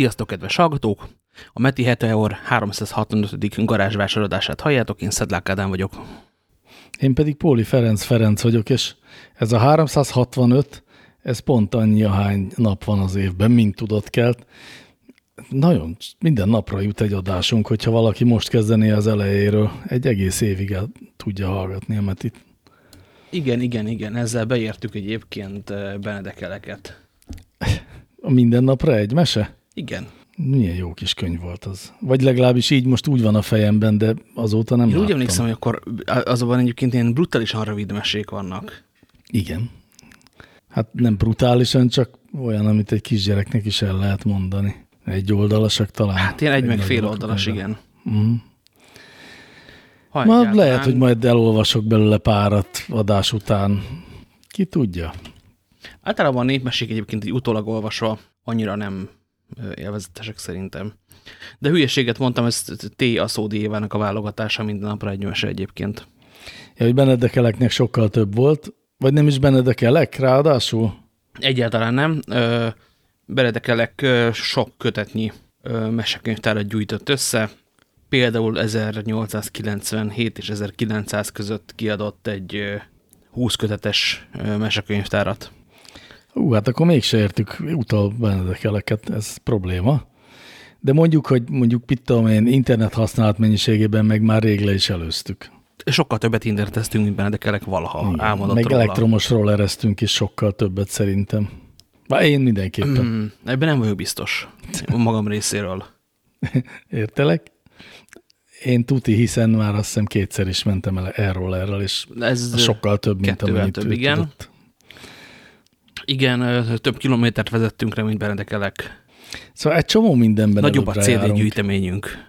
Sziasztok, kedves hallgatók! A Meti Heteor 365. garázsvásorodását halljátok, én Szedlák Ádám vagyok. Én pedig Póli Ferenc Ferenc vagyok, és ez a 365, ez pont annyi, ahány nap van az évben, mint tudott kelt. Nagyon, minden napra jut egy adásunk, hogyha valaki most kezdené az elejéről, egy egész évig el tudja hallgatni a Metit. Igen, igen, igen, ezzel beértük egyébként eh, Benedekeleket. A minden napra egy mese? Igen. Milyen jó kis könyv volt az. Vagy legalábbis így most úgy van a fejemben, de azóta nem Én láttam. úgy emlékszem, hogy akkor azonban egyébként ilyen brutálisan rövid mesék vannak. Igen. Hát nem brutálisan, csak olyan, amit egy kisgyereknek is el lehet mondani. Egy oldalasak talán. Hát ilyen egy meg fél oldalas, igen. Ha Ma egyáltalán- lehet, hogy majd elolvasok belőle párat adás után. Ki tudja? Általában a népmesék egyébként így utólag olvasva annyira nem élvezetesek szerintem. De hülyeséget mondtam, ez T. Aszódi Évának a válogatása minden napra egy mese egyébként. Ja, hogy Benedekeleknek sokkal több volt, vagy nem is Benedekelek ráadásul? Egyáltalán nem. Ö, sok kötetnyi mesekönyvtárat gyújtott össze. Például 1897 és 1900 között kiadott egy ö, 20 kötetes mesekönyvtárat. Ú, hát akkor mégse értük utal Benedekeleket, ez probléma. De mondjuk, hogy mondjuk, tudom én, internet használat mennyiségében meg már rég le is előztük. Sokkal többet interneteztünk, mint Benedekelek valaha Igen, meg róla. elektromosról eresztünk is sokkal többet szerintem. Bár én mindenképpen. Mm, ebben nem vagyok biztos. Magam részéről. Értelek? Én tuti, hiszen már azt hiszem kétszer is mentem el erről erről, és Ez sokkal több, mint amennyit több, igen. tudott. Igen, több kilométert vezettünk rá, mint Benedekelek. Szóval egy csomó mindenben Nagyobb a CD gyűjteményünk.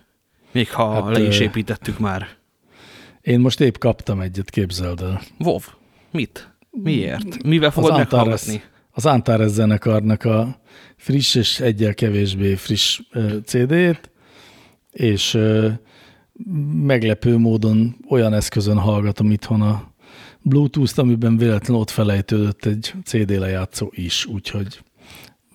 Még ha Hát, le is építettük már. Én most épp kaptam egyet, képzeld el. Vov, mit? Miért? Mivel fogod Antares, meghallgatni? az Antares zenekarnak a friss és egyel kevésbé friss CD-t, és meglepő módon olyan eszközön hallgatom itthon a Bluetooth-t, amiben véletlenül ott felejtődött egy CD lejátszó is, úgyhogy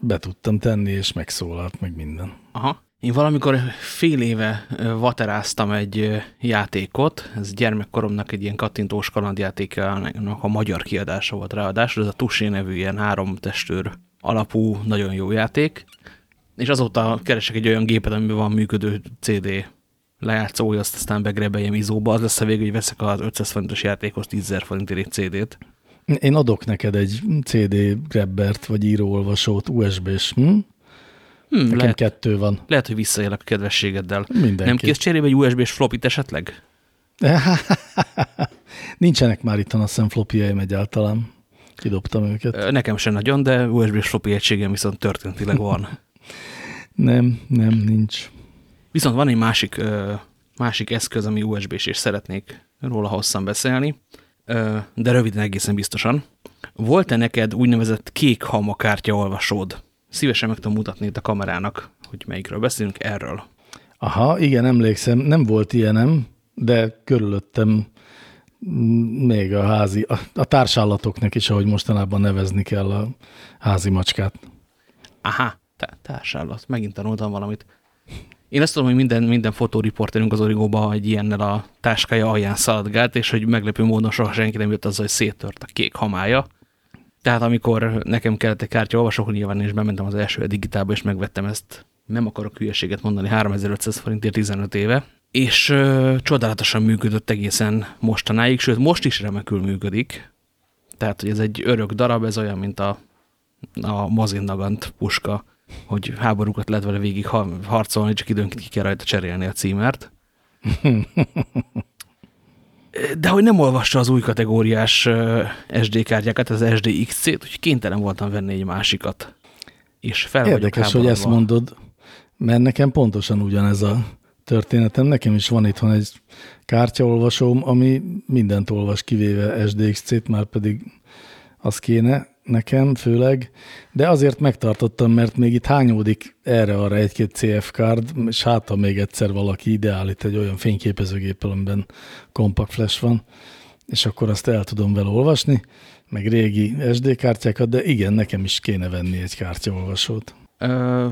be tudtam tenni, és megszólalt meg minden. Aha. Én valamikor fél éve vateráztam egy játékot, ez gyermekkoromnak egy ilyen kattintós kalandjátékának a magyar kiadása volt ráadásul, ez a Tusé nevű ilyen három testőr alapú, nagyon jó játék, és azóta keresek egy olyan gépet, amiben van működő CD lejátszója, azt aztán begrebeljem izóba, az lesz a vége, hogy veszek az 500 forintos játékhoz 10 000 forintért egy CD-t. Én adok neked egy CD grabbert, vagy íróolvasót, USB-s. Hm? Hm, Nekem lehet, kettő van. lehet, hogy visszaélek a kedvességeddel. Mindenki. Nem kész cserébe egy USB-s flopit esetleg? Nincsenek már itt a szemflopjaim egyáltalán. Kidobtam őket. Nekem sem nagyon, de USB-s floppy egységem viszont történetileg van. Nem, nem, nincs. Viszont van egy másik, másik eszköz, ami USB-s, és szeretnék róla hosszan beszélni, de röviden egészen biztosan. Volt-e neked úgynevezett kék hama kártyaolvasód? Szívesen meg tudom mutatni itt a kamerának, hogy melyikről beszélünk, erről. Aha, igen, emlékszem, nem volt ilyenem, de körülöttem mm, még a házi, a, a társállatoknak is, ahogy mostanában nevezni kell a házi macskát. Aha, tá- társállat, megint tanultam valamit. Én azt tudom, hogy minden, minden fotóriporterünk az origóba egy ilyennel a táskája alján szaladgált, és hogy meglepő módon soha senki nem jött azzal, hogy széttört a kék hamája. Tehát amikor nekem kellett egy kártya olvasok, nyilván én is bementem az első digitálba, és megvettem ezt, nem akarok hülyeséget mondani, 3500 forintért 15 éve, és ö, csodálatosan működött egészen mostanáig, sőt most is remekül működik. Tehát, hogy ez egy örök darab, ez olyan, mint a, a Mazinnagant puska, hogy háborúkat lehet vele végig ha- harcolni, csak időnként ki kell rajta cserélni a címert. De hogy nem olvassa az új kategóriás SD kártyákat, az SDXC-t, úgyhogy kénytelen voltam venni egy másikat. És fel Érdekes, hogy ezt mondod, mert nekem pontosan ugyanez a történetem. Nekem is van itthon egy kártyaolvasóm, ami mindent olvas, kivéve SDXC-t, már pedig az kéne nekem főleg, de azért megtartottam, mert még itt hányódik erre-arra egy-két CF card, és hát ha még egyszer valaki ideállít egy olyan fényképezőgéppel, amiben compact flash van, és akkor azt el tudom vele olvasni, meg régi SD kártyákat, de igen, nekem is kéne venni egy kártyaolvasót.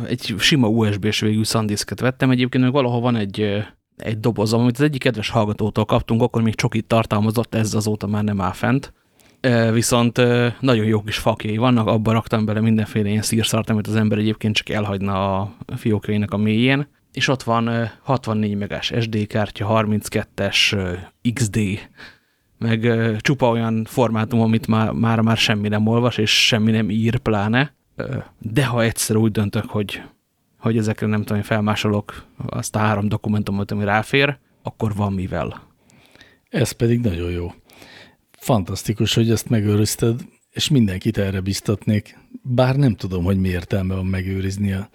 egy sima USB-s végű SanDisket vettem. Egyébként még valahol van egy, egy dobozom, amit az egyik kedves hallgatótól kaptunk, akkor még csokit tartalmazott, ez azóta már nem áll fent. Viszont nagyon jó kis fakjai vannak, abba raktam bele mindenféle ilyen szírszart, amit az ember egyébként csak elhagyna a fiókjainak a mélyén. És ott van 64 megás SD kártya, 32-es XD, meg csupa olyan formátum, amit már, már, már semmi nem olvas, és semmi nem ír pláne. De ha egyszer úgy döntök, hogy, hogy ezekre nem tudom, felmásolok azt a három dokumentumot, ami ráfér, akkor van mivel. Ez pedig nagyon jó. Fantasztikus, hogy ezt megőrizted, és mindenkit erre biztatnék. Bár nem tudom, hogy mi értelme van megőrizni a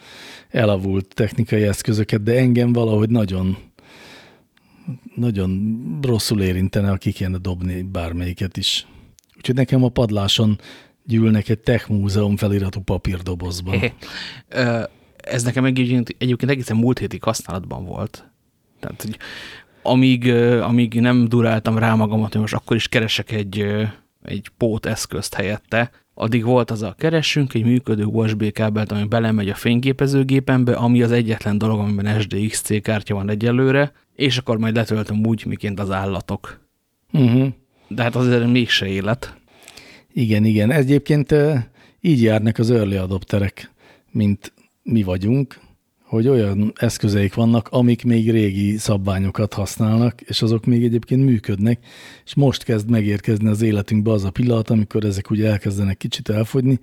elavult technikai eszközöket, de engem valahogy nagyon nagyon rosszul érintene, aki kéne dobni bármelyiket is. Úgyhogy nekem a padláson gyűlnek egy Tech Múzeum feliratú papírdobozban. Ez nekem egyébként, egészen múlt hétig használatban volt. Tehát, hogy amíg, amíg nem duráltam rá magamat, hogy most akkor is keresek egy, egy pót eszközt helyette, addig volt az a keresünk egy működő USB kábelt, ami belemegy a fényképezőgépembe, ami az egyetlen dolog, amiben SDXC kártya van egyelőre, és akkor majd letöltöm úgy, miként az állatok. Uh mhm. -huh. De hát azért mégse élet. Igen, igen. Egyébként így járnak az early adopterek, mint mi vagyunk, hogy olyan eszközeik vannak, amik még régi szabványokat használnak, és azok még egyébként működnek, és most kezd megérkezni az életünkbe az a pillanat, amikor ezek ugye elkezdenek kicsit elfogyni,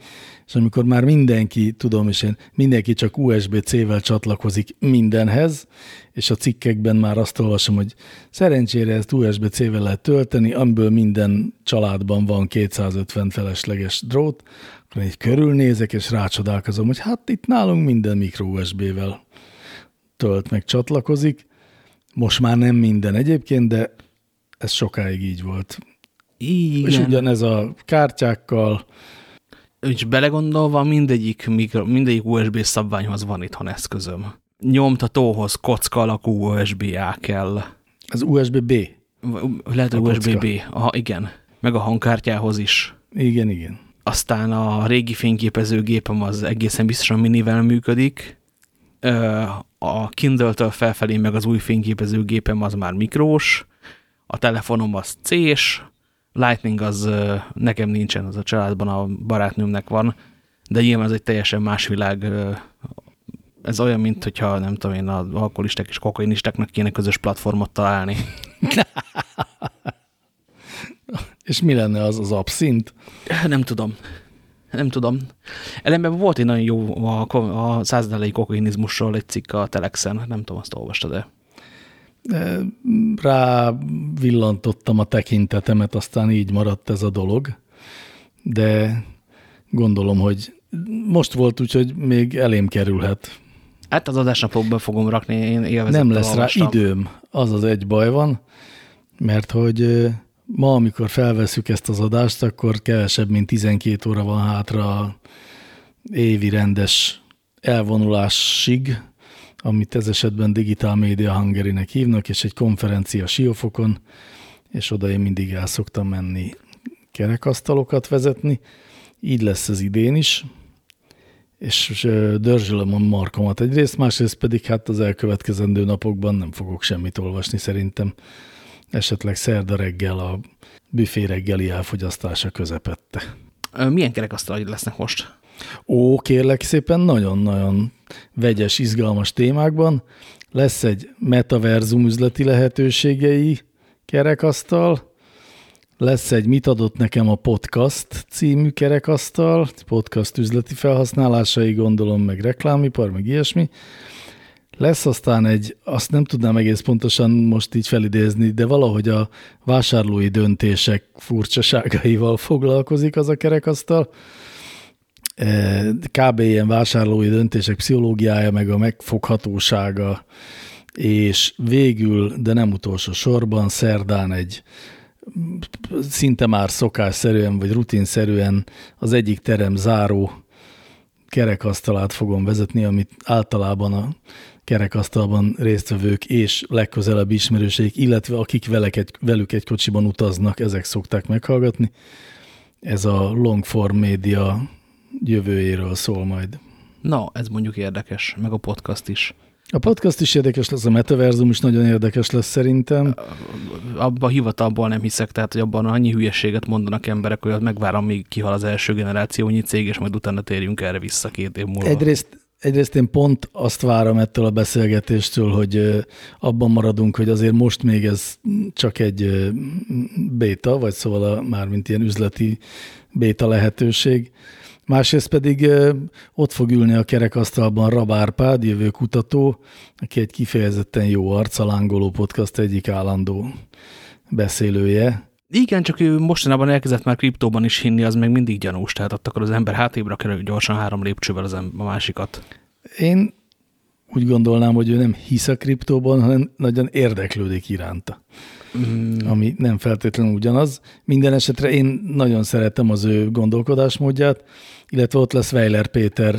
és amikor már mindenki, tudom és én, mindenki csak USB-C-vel csatlakozik mindenhez, és a cikkekben már azt olvasom, hogy szerencsére ezt USB-C-vel lehet tölteni, amiből minden családban van 250 felesleges drót, akkor így körülnézek, és rácsodálkozom, hogy hát itt nálunk minden mikro USB-vel tölt meg csatlakozik. Most már nem minden egyébként, de ez sokáig így volt. Igen. És ugyanez a kártyákkal. És belegondolva mindegyik, mikro, mindegyik USB szabványhoz van itthon eszközöm. Nyomtatóhoz kocka alakú USB-A kell. Az USB-B? Lehet, hogy USB-B. Igen. Meg a hangkártyához is. Igen, igen. Aztán a régi fényképezőgépem az egészen biztosan minivel működik. A Kindle-től felfelé meg az új fényképezőgépem az már mikrós. A telefonom az C-s. Lightning az nekem nincsen, az a családban a barátnőmnek van. De nyilván ez egy teljesen más világ. Ez olyan, mint hogyha nem tudom én, az alkoholisták és kokainistáknak kéne közös platformot találni. És mi lenne az az abszint? Nem tudom. Nem tudom. Ellenben volt egy nagyon jó a, a századelei kokainizmusról egy cikk a Telexen. Nem tudom, azt olvastad-e? Rá villantottam a tekintetemet, aztán így maradt ez a dolog. De gondolom, hogy most volt, úgyhogy még elém kerülhet. Hát az adásnapokban fogom rakni, én Nem lesz olvastam. rá időm, az az egy baj van, mert hogy ma, amikor felveszük ezt az adást, akkor kevesebb, mint 12 óra van hátra évi rendes elvonulásig, amit ez esetben Digital Media hungary hívnak, és egy konferencia Siófokon, és oda én mindig el szoktam menni kerekasztalokat vezetni. Így lesz az idén is, és dörzsölöm a markomat egyrészt, másrészt pedig hát az elkövetkezendő napokban nem fogok semmit olvasni szerintem esetleg szerda reggel a büfé reggeli elfogyasztása közepette. Milyen kerekasztal lesznek most? Ó, kérlek szépen, nagyon-nagyon vegyes, izgalmas témákban. Lesz egy metaverzum üzleti lehetőségei kerekasztal, lesz egy Mit adott nekem a podcast című kerekasztal, podcast üzleti felhasználásai, gondolom, meg reklámipar, meg ilyesmi. Lesz aztán egy, azt nem tudnám egész pontosan most így felidézni, de valahogy a vásárlói döntések furcsaságaival foglalkozik az a kerekasztal. E, kb. ilyen vásárlói döntések pszichológiája, meg a megfoghatósága, és végül, de nem utolsó sorban, szerdán egy szinte már szokásszerűen, vagy rutinszerűen az egyik terem záró kerekasztalát fogom vezetni, amit általában a kerekasztalban résztvevők és legközelebb ismerőseik, illetve akik velek egy, velük egy kocsiban utaznak, ezek szokták meghallgatni. Ez a long form média jövőjéről szól majd. Na, ez mondjuk érdekes, meg a podcast is. A podcast is érdekes lesz, a metaverzum is nagyon érdekes lesz szerintem. Abban a hivatalból nem hiszek, tehát hogy abban annyi hülyeséget mondanak emberek, hogy megvárom, még kihal az első generációnyi cég, és majd utána térjünk erre vissza két év múlva. Egyrészt, egyrészt én pont azt várom ettől a beszélgetéstől, hogy abban maradunk, hogy azért most még ez csak egy béta, vagy szóval a, mármint ilyen üzleti béta lehetőség, Másrészt pedig ott fog ülni a kerekasztalban Rab Árpád, jövő kutató, aki egy kifejezetten jó arc, a Podcast egyik állandó beszélője. Igen, csak ő mostanában elkezdett már kriptóban is hinni, az meg mindig gyanús, tehát ott akkor az ember hátébra kerül gyorsan három lépcsővel az a másikat. Én úgy gondolnám, hogy ő nem hisz a kriptóban, hanem nagyon érdeklődik iránta. Mm. Ami nem feltétlenül ugyanaz. Minden esetre én nagyon szeretem az ő gondolkodásmódját, illetve ott lesz Weiler Péter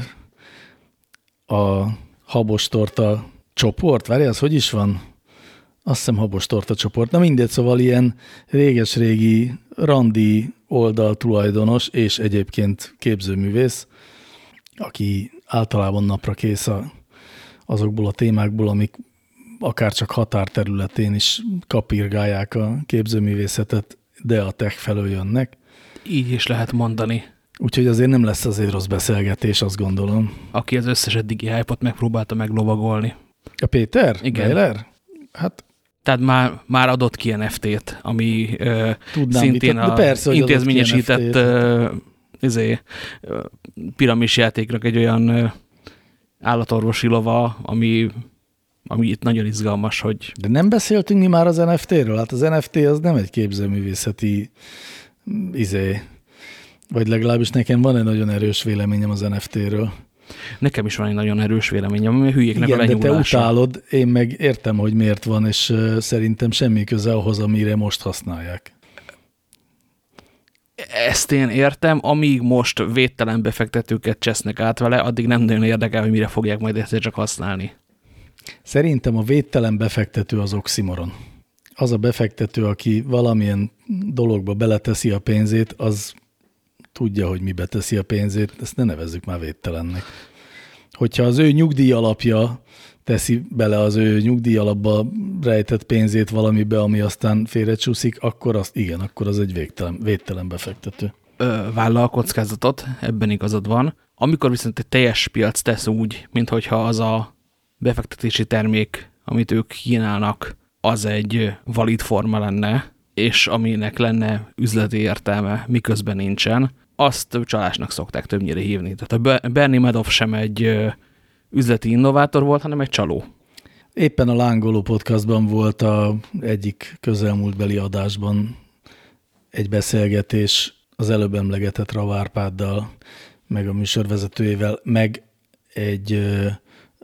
a habostorta csoport. Várj, az hogy is van? Azt hiszem habostorta csoport. Na mindegy, szóval ilyen réges-régi randi oldal tulajdonos és egyébként képzőművész, aki általában napra kész a, azokból a témákból, amik akár csak határterületén is kapirgálják a képzőművészetet, de a tech felől jönnek. Így is lehet mondani. Úgyhogy azért nem lesz azért rossz beszélgetés, azt gondolom. Aki az összes eddigi hype megpróbálta meglovagolni. A Péter? Igen. Weiler? Hát tehát már, már adott ki NFT-t, ami uh, szintén mit, a persze, intézményesített uh, izé, piramis játéknak egy olyan uh, állatorvosi lova, ami, ami itt nagyon izgalmas, hogy... De nem beszéltünk mi már az NFT-ről? Hát az NFT az nem egy képzőművészeti izé, vagy legalábbis nekem van egy nagyon erős véleményem az NFT-ről. Nekem is van egy nagyon erős véleményem, ami hülyéknek Igen, a de te utálod, én meg értem, hogy miért van, és szerintem semmi köze ahhoz, amire most használják. Ezt én értem, amíg most védtelen befektetőket csesznek át vele, addig nem nagyon érdekel, hogy mire fogják majd ezt csak használni. Szerintem a védtelen befektető az oximoron. Az a befektető, aki valamilyen dologba beleteszi a pénzét, az tudja, hogy mibe teszi a pénzét, ezt ne nevezzük már védtelennek. Hogyha az ő nyugdíj alapja teszi bele az ő nyugdíj alapba rejtett pénzét valamibe, ami aztán félrecsúszik, akkor az igen, akkor az egy végtelen, védtelen befektető. Ö, vállal a kockázatot, ebben igazad van. Amikor viszont egy teljes piac tesz úgy, mintha az a befektetési termék, amit ők kínálnak, az egy valid forma lenne, és aminek lenne üzleti értelme, miközben nincsen, azt csalásnak szokták többnyire hívni. Tehát a Bernie Madoff sem egy üzleti innovátor volt, hanem egy csaló. Éppen a Lángoló podcastban volt a egyik közelmúltbeli adásban egy beszélgetés az előbb emlegetett Ravárpáddal, meg a műsorvezetőjével, meg egy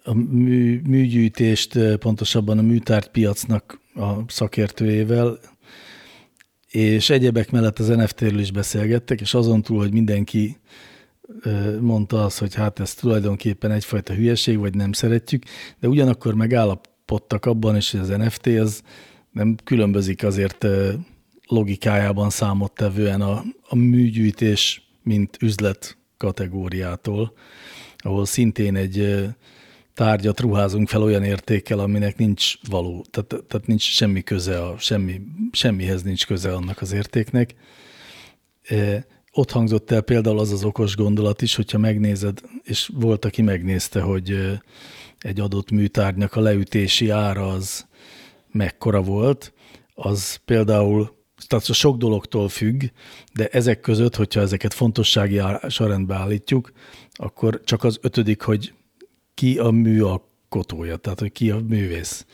a mű, műgyűjtést, pontosabban a műtárgypiacnak a szakértőjével, és egyebek mellett az NFT-ről is beszélgettek, és azon túl, hogy mindenki mondta az, hogy hát ez tulajdonképpen egyfajta hülyeség, vagy nem szeretjük, de ugyanakkor megállapodtak abban is, hogy az NFT az nem különbözik azért logikájában számottevően a, a műgyűjtés, mint üzlet kategóriától, ahol szintén egy tárgyat ruházunk fel olyan értékkel, aminek nincs való, tehát, tehát nincs semmi köze, a, semmi, semmihez nincs köze annak az értéknek. E, ott hangzott el például az az okos gondolat is, hogyha megnézed, és volt, aki megnézte, hogy egy adott műtárgynak a leütési ára az mekkora volt, az például, tehát sok dologtól függ, de ezek között, hogyha ezeket fontossági sorrendbe állítjuk, akkor csak az ötödik, hogy ki a műalkotója, tehát hogy ki a művész.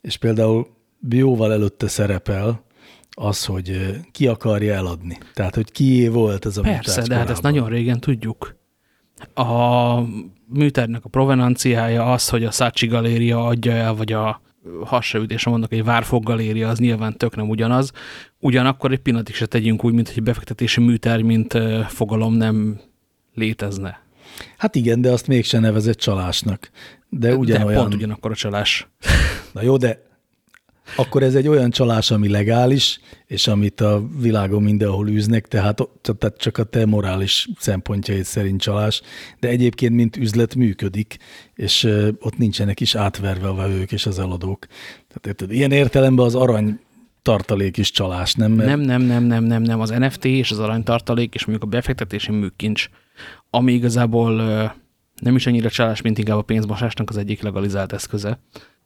És például jóval előtte szerepel az, hogy ki akarja eladni. Tehát, hogy kié volt ez a Persze, de hát ezt nagyon régen tudjuk. A műtárgynak a provenanciája az, hogy a Szácsi galéria adja el, vagy a hasraütésre mondok, egy Várfog galéria, az nyilván tök nem ugyanaz. Ugyanakkor egy pillanatig se tegyünk úgy, mint hogy befektetési műtárgy, mint fogalom nem létezne. Hát igen, de azt mégsem nevezett csalásnak. De ugyanolyan... De pont ugyanakkor a csalás. Na jó, de akkor ez egy olyan csalás, ami legális, és amit a világon mindenhol űznek, tehát, tehát csak a te morális szempontjaid szerint csalás, de egyébként mint üzlet működik, és ott nincsenek is átverve a vevők és az eladók. Tehát érted, ilyen értelemben az arany tartalék is csalás, nem? Mert... Nem, nem, nem, nem, nem, nem. Az NFT és az aranytartalék, és mondjuk a befektetési műkincs, ami igazából nem is annyira csalás, mint inkább a pénzmosásnak az egyik legalizált eszköze.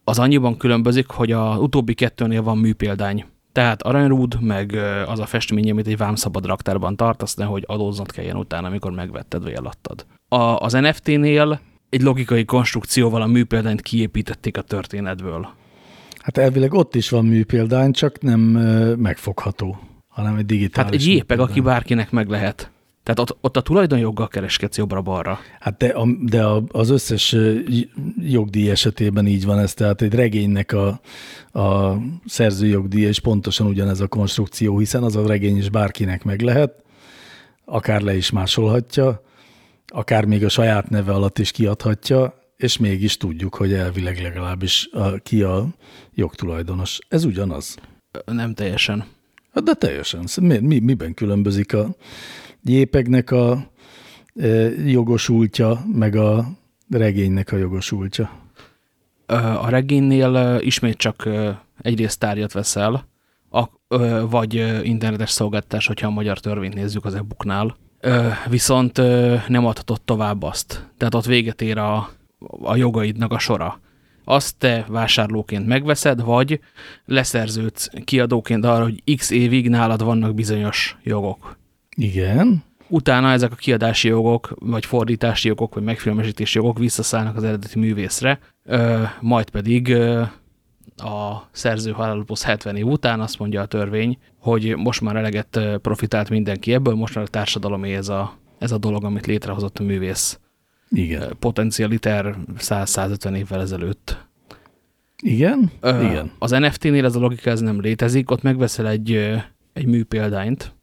Az annyiban különbözik, hogy a utóbbi kettőnél van műpéldány. Tehát aranyrúd, meg az a festmény, amit egy vámszabad raktárban tartasz, nehogy adóznod kelljen utána, amikor megvetted vagy eladtad. A, az NFT-nél egy logikai konstrukcióval a műpéldányt kiépítették a történetből. Hát elvileg ott is van műpéldány, csak nem megfogható, hanem egy digitális Hát egy jépeg, aki bárkinek meg lehet. Tehát ott, ott a tulajdonjoggal kereskedsz jobbra-balra. Hát de, a, de a, az összes jogdíj esetében így van ez, tehát egy regénynek a, a szerzőjogdíj és pontosan ugyanez a konstrukció, hiszen az a regény is bárkinek meg lehet, akár le is másolhatja, akár még a saját neve alatt is kiadhatja, és mégis tudjuk, hogy elvileg legalábbis a, ki a jogtulajdonos. Ez ugyanaz. Nem teljesen. Hát de teljesen. Mi, mi, miben különbözik a jépegnek a e, jogosultja, meg a regénynek a jogosultja? A regénynél ismét csak egyrészt tárgyat veszel, vagy internetes szolgáltatás, hogyha a magyar törvényt nézzük az e-booknál, viszont nem adhatod tovább azt. Tehát ott véget ér a, a jogaidnak a sora. Azt te vásárlóként megveszed, vagy leszerződsz kiadóként arra, hogy x évig nálad vannak bizonyos jogok. Igen. Utána ezek a kiadási jogok, vagy fordítási jogok, vagy megfilmesítési jogok visszaszállnak az eredeti művészre, ö, majd pedig ö, a szerző halál 70 év után azt mondja a törvény, hogy most már eleget profitált mindenki ebből, most már a társadalomé ez a, ez a dolog, amit létrehozott a művész. Igen. Potencialiter 100-150 évvel ezelőtt. Igen? Ö, Igen. Az NFT-nél ez a logika ez nem létezik, ott megveszel egy, egy műpéldányt,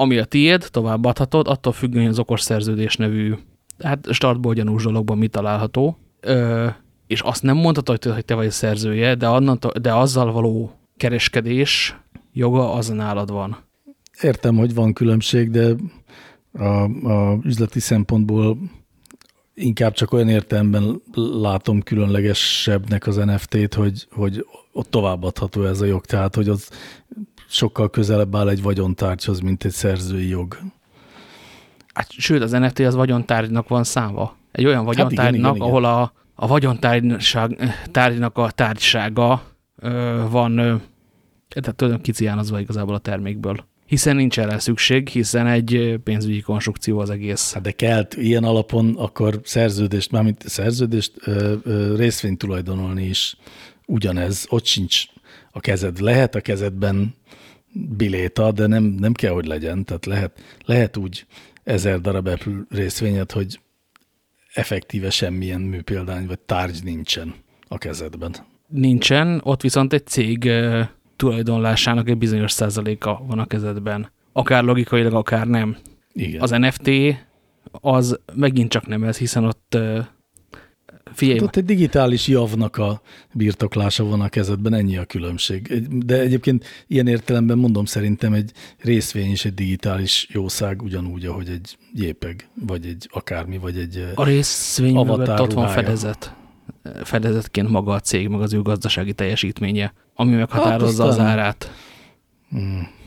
ami a tiéd, továbbadhatod, attól függően, az okos szerződés nevű, hát startból gyanús dologban mi található, ö, és azt nem mondhatod, hogy te vagy a szerzője, de, annantól, de azzal való kereskedés joga az nálad van. Értem, hogy van különbség, de a, a üzleti szempontból inkább csak olyan értelemben látom különlegesebbnek az NFT-t, hogy, hogy ott továbbadható ez a jog, tehát hogy az sokkal közelebb áll egy vagyontárgyhoz, mint egy szerzői jog. Hát, sőt, az NFT az vagyontárgynak van számva. Egy olyan vagyontárgynak, hát igen, igen, ahol a, a vagyontárgynak a tárgysága ö, van, ö, tehát tudom kiciánozva igazából a termékből. Hiszen nincs erre szükség, hiszen egy pénzügyi konstrukció az egész. Hát de kell ilyen alapon akkor szerződést, mármint szerződést, ö, ö, részvényt tulajdonolni is ugyanez, ott sincs a kezed. Lehet a kezedben biléta, de nem, nem kell, hogy legyen. Tehát lehet, lehet úgy ezer darab Apple részvényet, hogy effektíve semmilyen műpéldány vagy tárgy nincsen a kezedben. Nincsen, ott viszont egy cég tulajdonlásának egy bizonyos százaléka van a kezedben. Akár logikailag, akár nem. Igen. Az NFT az megint csak nem ez, hiszen ott Figyelj. Hát ott egy digitális javnak a birtoklása van a kezedben, ennyi a különbség. De egyébként ilyen értelemben mondom, szerintem egy részvény is egy digitális jószág, ugyanúgy, ahogy egy jépeg, vagy egy akármi, vagy egy A részvény mögött ott van fedezet. Fedezetként maga a cég, meg az ő gazdasági teljesítménye, ami meghatározza hát az árát. Hmm.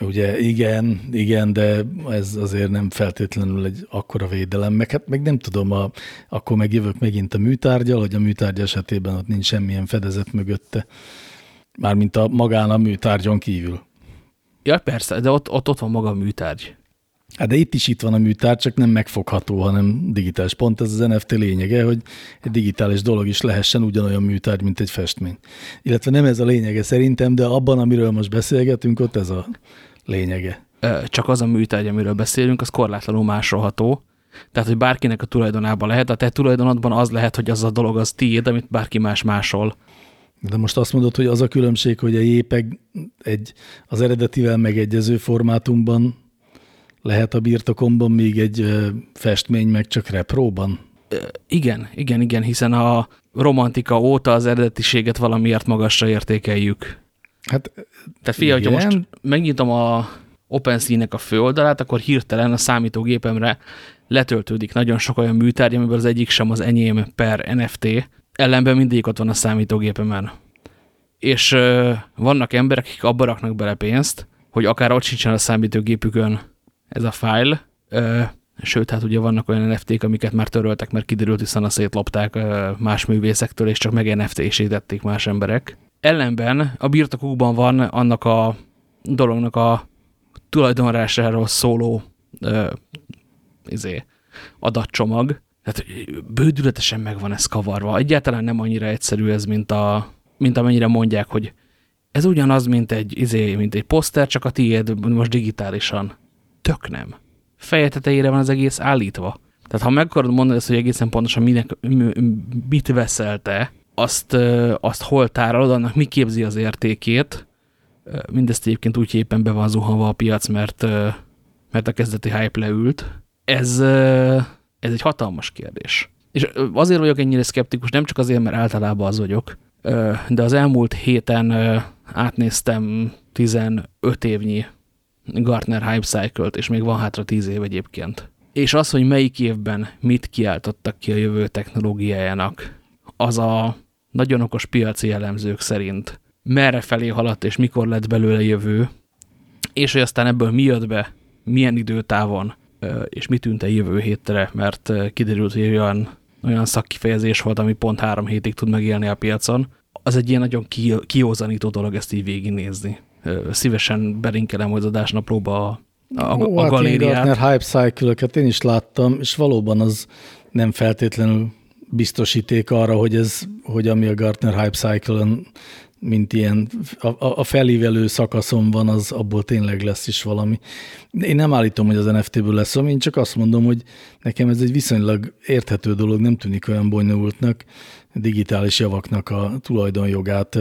Ugye igen, igen, de ez azért nem feltétlenül egy akkora védelem, meg hát meg nem tudom, a, akkor megjövök megint a műtárgyal, hogy a műtárgy esetében ott nincs semmilyen fedezet mögötte, mármint a magán a műtárgyon kívül. Ja, persze, de ott, ott, ott van maga a műtárgy. Hát de itt is itt van a műtárgy, csak nem megfogható, hanem digitális. Pont ez az NFT lényege, hogy egy digitális dolog is lehessen ugyanolyan műtárgy, mint egy festmény. Illetve nem ez a lényege szerintem, de abban, amiről most beszélgetünk, ott ez a lényege. Csak az a műtárgy, amiről beszélünk, az korlátlanul másolható. Tehát, hogy bárkinek a tulajdonában lehet, a te tulajdonodban az lehet, hogy az a dolog az tiéd, amit bárki más másol. De most azt mondod, hogy az a különbség, hogy a jépeg egy az eredetivel megegyező formátumban lehet a birtokomban, még egy festmény meg csak repróban? Igen, igen, igen, hiszen a romantika óta az eredetiséget valamiért magasra értékeljük. Hát, Tehát fia, hogyha most megnyitom a OpenSea-nek a főoldalát, akkor hirtelen a számítógépemre letöltődik nagyon sok olyan műtárgy, amiből az egyik sem az enyém per NFT, ellenben mindig ott van a számítógépemen. És ö, vannak emberek, akik abba raknak bele pénzt, hogy akár ott sincsen a számítógépükön ez a fájl, ö, sőt, hát ugye vannak olyan NFT-k, amiket már töröltek, mert kiderült, hiszen a szétlopták ö, más művészektől, és csak meg NFT-sítették más emberek. Ellenben a birtokukban van annak a dolognak a tulajdonrásáról szóló ö, izé, adatcsomag, tehát bődületesen meg van ez kavarva. Egyáltalán nem annyira egyszerű ez, mint, a, mint amennyire mondják, hogy ez ugyanaz, mint egy, izé, mint egy poszter, csak a tiéd most digitálisan. Tök nem. Feje tetejére van az egész állítva. Tehát ha meg akarod mondani ezt, hogy egészen pontosan minek, mit veszel te, azt, azt hol tárolod, annak mi képzi az értékét, mindezt egyébként úgy éppen be van zuhanva a piac, mert, mert a kezdeti hype leült. Ez, ez egy hatalmas kérdés. És azért vagyok ennyire szkeptikus, nem csak azért, mert általában az vagyok, de az elmúlt héten átnéztem 15 évnyi Gartner Hype Cycle-t, és még van hátra 10 év egyébként. És az, hogy melyik évben mit kiáltottak ki a jövő technológiájának, az a nagyon okos piaci elemzők szerint. Merre felé haladt, és mikor lett belőle jövő, és hogy aztán ebből mi jött be, milyen időtávon, és mit tűnt el jövő hétre, mert kiderült, hogy olyan, olyan szakkifejezés volt, ami pont három hétig tud megélni a piacon, az egy ilyen nagyon ki, kiózanító dolog ezt így végignézni. Szívesen belinkelem az adásnaplóba a, a, Ó, a hát galériát. Gartner Hype Cycle-öket én is láttam, és valóban az nem feltétlenül biztosíték arra, hogy ez, hogy ami a Gartner Hype Cycle-on mint ilyen a, a felívelő szakaszon van, az abból tényleg lesz is valami. Én nem állítom, hogy az NFT-ből lesz valami, én csak azt mondom, hogy nekem ez egy viszonylag érthető dolog, nem tűnik olyan bonyolultnak, digitális javaknak a tulajdonjogát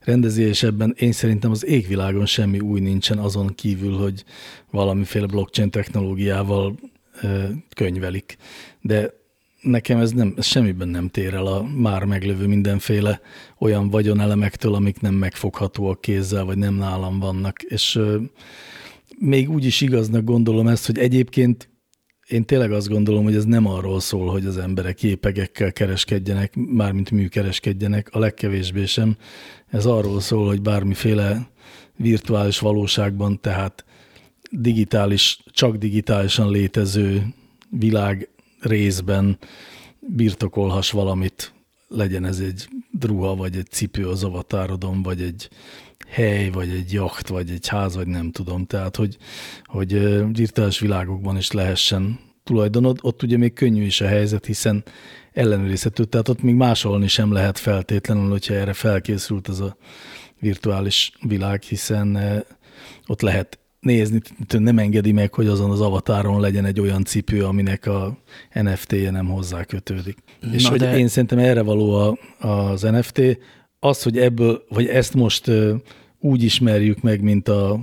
rendezi, és én szerintem az égvilágon semmi új nincsen azon kívül, hogy valamiféle blockchain technológiával könyvelik. De nekem ez, nem, ez semmiben nem tér el a már meglevő mindenféle olyan vagyonelemektől, amik nem megfoghatóak kézzel, vagy nem nálam vannak. És euh, még úgy is igaznak gondolom ezt, hogy egyébként én tényleg azt gondolom, hogy ez nem arról szól, hogy az emberek képegekkel kereskedjenek, mármint műkereskedjenek, a legkevésbé sem. Ez arról szól, hogy bármiféle virtuális valóságban, tehát digitális, csak digitálisan létező világ részben birtokolhass valamit, legyen ez egy ruha, vagy egy cipő az avatárodon, vagy egy hely, vagy egy jacht, vagy egy ház, vagy nem tudom. Tehát, hogy, hogy virtuális világokban is lehessen tulajdonod. Ott ugye még könnyű is a helyzet, hiszen ellenőrizhető, tehát ott még másolni sem lehet feltétlenül, hogyha erre felkészült ez a virtuális világ, hiszen ott lehet nézni, nem engedi meg, hogy azon az avatáron legyen egy olyan cipő, aminek a NFT-je nem hozzá kötődik. Na És hogy de... én szerintem erre való a, az NFT, az, hogy ebből, vagy ezt most úgy ismerjük meg, mint a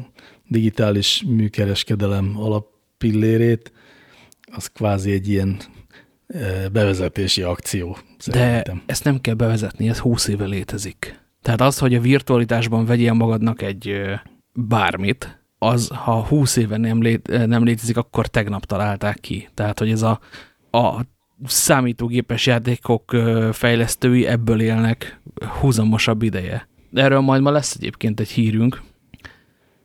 digitális műkereskedelem alappillérét, az kvázi egy ilyen bevezetési akció. Szerintem. De ezt nem kell bevezetni, ez 20 éve létezik. Tehát az, hogy a virtualitásban vegyél magadnak egy bármit, az, ha 20 éve nem, lét, nem létezik, akkor tegnap találták ki. Tehát, hogy ez a, a számítógépes játékok fejlesztői ebből élnek húzamosabb ideje. De erről majd ma lesz egyébként egy hírünk,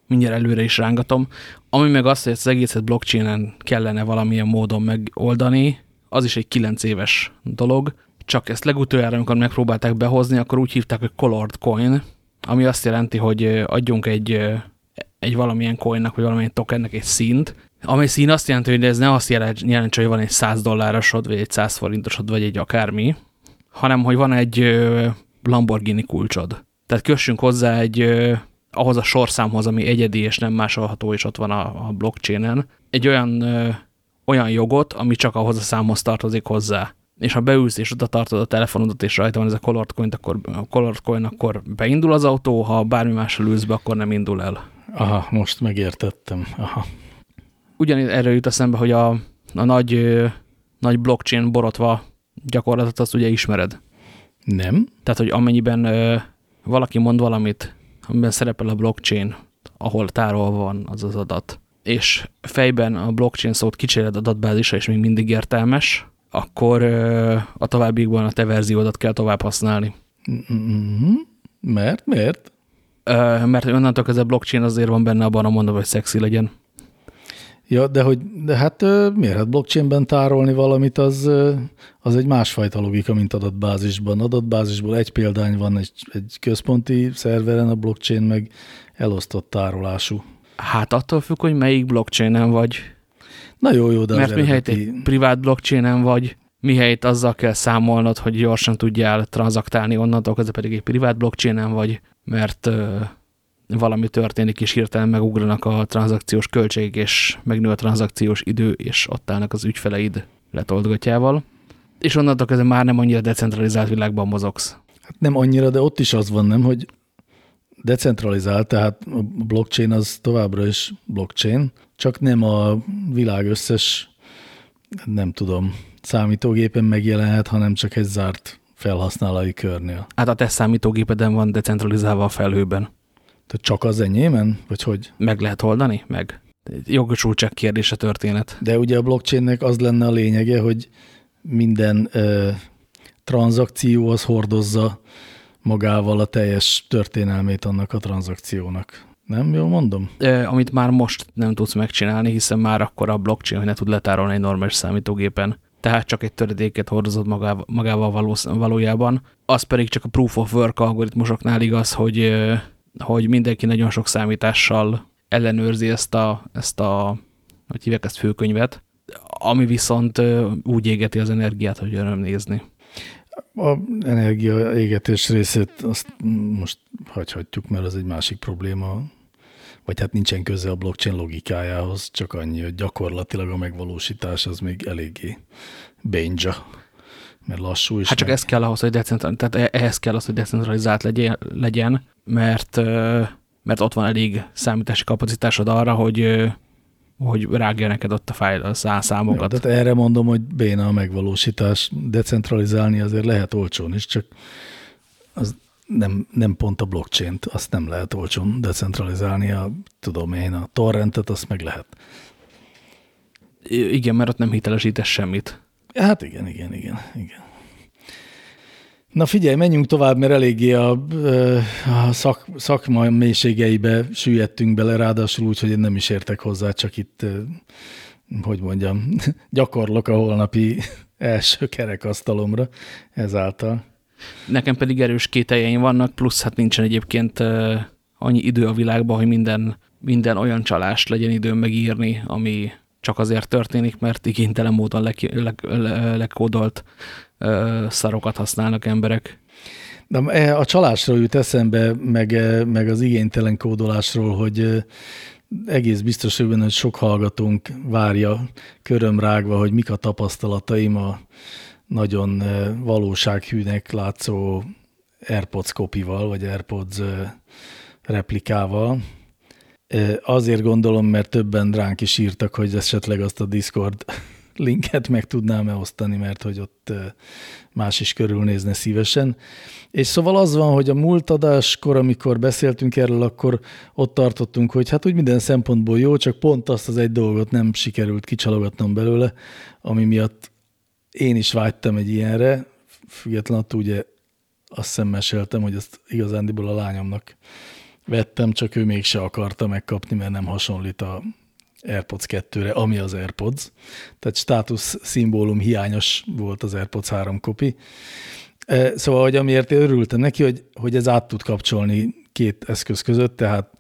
mindjárt előre is rángatom, ami meg azt, hogy ezt az egészet blockchainen kellene valamilyen módon megoldani, az is egy 9 éves dolog, csak ezt legutoljára, amikor megpróbálták behozni, akkor úgy hívták, hogy Colored Coin, ami azt jelenti, hogy adjunk egy egy valamilyen coinnak, vagy valamilyen tokennek egy színt, amely szín azt jelenti, hogy ez ne azt jelentse, hogy van egy 100 dollárosod, vagy egy 100 forintosod, vagy egy akármi, hanem hogy van egy Lamborghini kulcsod. Tehát kössünk hozzá egy ahhoz a sorszámhoz, ami egyedi és nem másolható, és ott van a, a blockchainen, egy olyan, olyan jogot, ami csak ahhoz a számhoz tartozik hozzá. És ha beülsz és oda tartod a telefonodat, és rajta van ez a colored coin, akkor, a colored coin, akkor beindul az autó, ha bármi mással ülsz be, akkor nem indul el. Aha, most megértettem. Aha. Ugyanígy erről jut eszembe, hogy a, a nagy, nagy blockchain borotva gyakorlatot azt ugye ismered. Nem. Tehát, hogy amennyiben ö, valaki mond valamit, amiben szerepel a blockchain, ahol tárolva van az az adat, és fejben a blockchain szót kicsered adatbázisra, és még mindig értelmes, akkor ö, a továbbiakban a te verziódat kell tovább használni. Mm-hmm. Mert? Miért? Mert onnantól kezdve blockchain azért van benne abban a mondom, hogy szexi legyen. Ja, de hogy, de hát miért? Hát blockchainben tárolni valamit, az, az egy másfajta logika, mint adatbázisban. Adatbázisból egy példány van egy, egy központi szerveren, a blockchain meg elosztott tárolású. Hát attól függ, hogy melyik blockchainen vagy. Na jó, jó, de Mert mihelyt eredeti... egy privát blockchainen vagy, mihelyt azzal kell számolnod, hogy gyorsan tudjál tranzaktálni, onnantól kezdve pedig egy privát blockchainen vagy, mert valami történik, és hirtelen megugranak a tranzakciós költségek, és megnő a tranzakciós idő, és ott állnak az ügyfeleid letoldgatjával. És onnantól kezdve már nem annyira decentralizált világban mozogsz. Hát nem annyira, de ott is az van, nem, hogy decentralizált, tehát a blockchain az továbbra is blockchain, csak nem a világ összes, nem tudom, számítógépen megjelenhet, hanem csak egy zárt felhasználói körnél. Hát a te számítógépeden van decentralizálva a felhőben. Tehát csak az enyémen? Vagy hogy? Meg lehet oldani? Meg. Jogosultság kérdése történet. De ugye a blockchainnek az lenne a lényege, hogy minden ö, tranzakció az hordozza magával a teljes történelmét annak a tranzakciónak. Nem jól mondom? E, amit már most nem tudsz megcsinálni, hiszen már akkor a blockchain, hogy ne tud letárolni egy normális számítógépen. Tehát csak egy töredéket hordozod magával, magával való, valójában. Az pedig csak a proof of work algoritmusoknál igaz, hogy hogy mindenki nagyon sok számítással ellenőrzi ezt a, ezt a hogy hívják ezt főkönyvet, ami viszont úgy égeti az energiát, hogy öröm nézni. A energia égetés részét azt most hagyhatjuk, mert az egy másik probléma, vagy hát nincsen köze a blockchain logikájához, csak annyi, hogy gyakorlatilag a megvalósítás az még eléggé bénja, mert lassú is. Hát csak meg... ez kell ahhoz, hogy decentralizált, tehát ehhez kell az, hogy decentralizált legyen, legyen mert, mert ott van elég számítási kapacitásod arra, hogy, hogy rágja neked ott a fájl, a számokat. Jó, tehát erre mondom, hogy béna a megvalósítás. Decentralizálni azért lehet olcsón is, csak az nem, nem pont a blockchain-t, azt nem lehet olcsón decentralizálni, a, tudom én, a torrentet azt meg lehet. Igen, mert ott nem hitelesítes semmit. Hát igen, igen, igen, igen. Na figyelj, menjünk tovább, mert eléggé a, a szak, szakma mélységeibe süllyedtünk bele, ráadásul úgy, hogy én nem is értek hozzá, csak itt, hogy mondjam, gyakorlok a holnapi első kerekasztalomra ezáltal. Nekem pedig erős kételjeim vannak, plusz hát nincsen egyébként annyi idő a világban, hogy minden, minden olyan csalást legyen időm megírni, ami csak azért történik, mert igénytelen módon lekódolt szarokat használnak emberek. De a csalásról jut eszembe, meg, e, meg az igénytelen kódolásról, hogy egész biztos, benne, hogy sok hallgatónk várja körömrágva, hogy mik a tapasztalataim a nagyon valósághűnek látszó AirPods kopival, vagy AirPods replikával. Azért gondolom, mert többen ránk is írtak, hogy esetleg azt a Discord linket meg tudnám-e osztani, mert hogy ott más is körülnézne szívesen. És szóval az van, hogy a múlt adáskor, amikor beszéltünk erről, akkor ott tartottunk, hogy hát úgy minden szempontból jó, csak pont azt az egy dolgot nem sikerült kicsalogatnom belőle, ami miatt én is vágytam egy ilyenre, függetlenül attól ugye azt hiszem meséltem, hogy ezt igazándiból a lányomnak vettem, csak ő mégse akarta megkapni, mert nem hasonlít a AirPods 2-re, ami az AirPods. Tehát státusz szimbólum hiányos volt az AirPods 3 kopi. E, szóval, hogy amiért én örültem neki, hogy, hogy ez át tud kapcsolni két eszköz között, tehát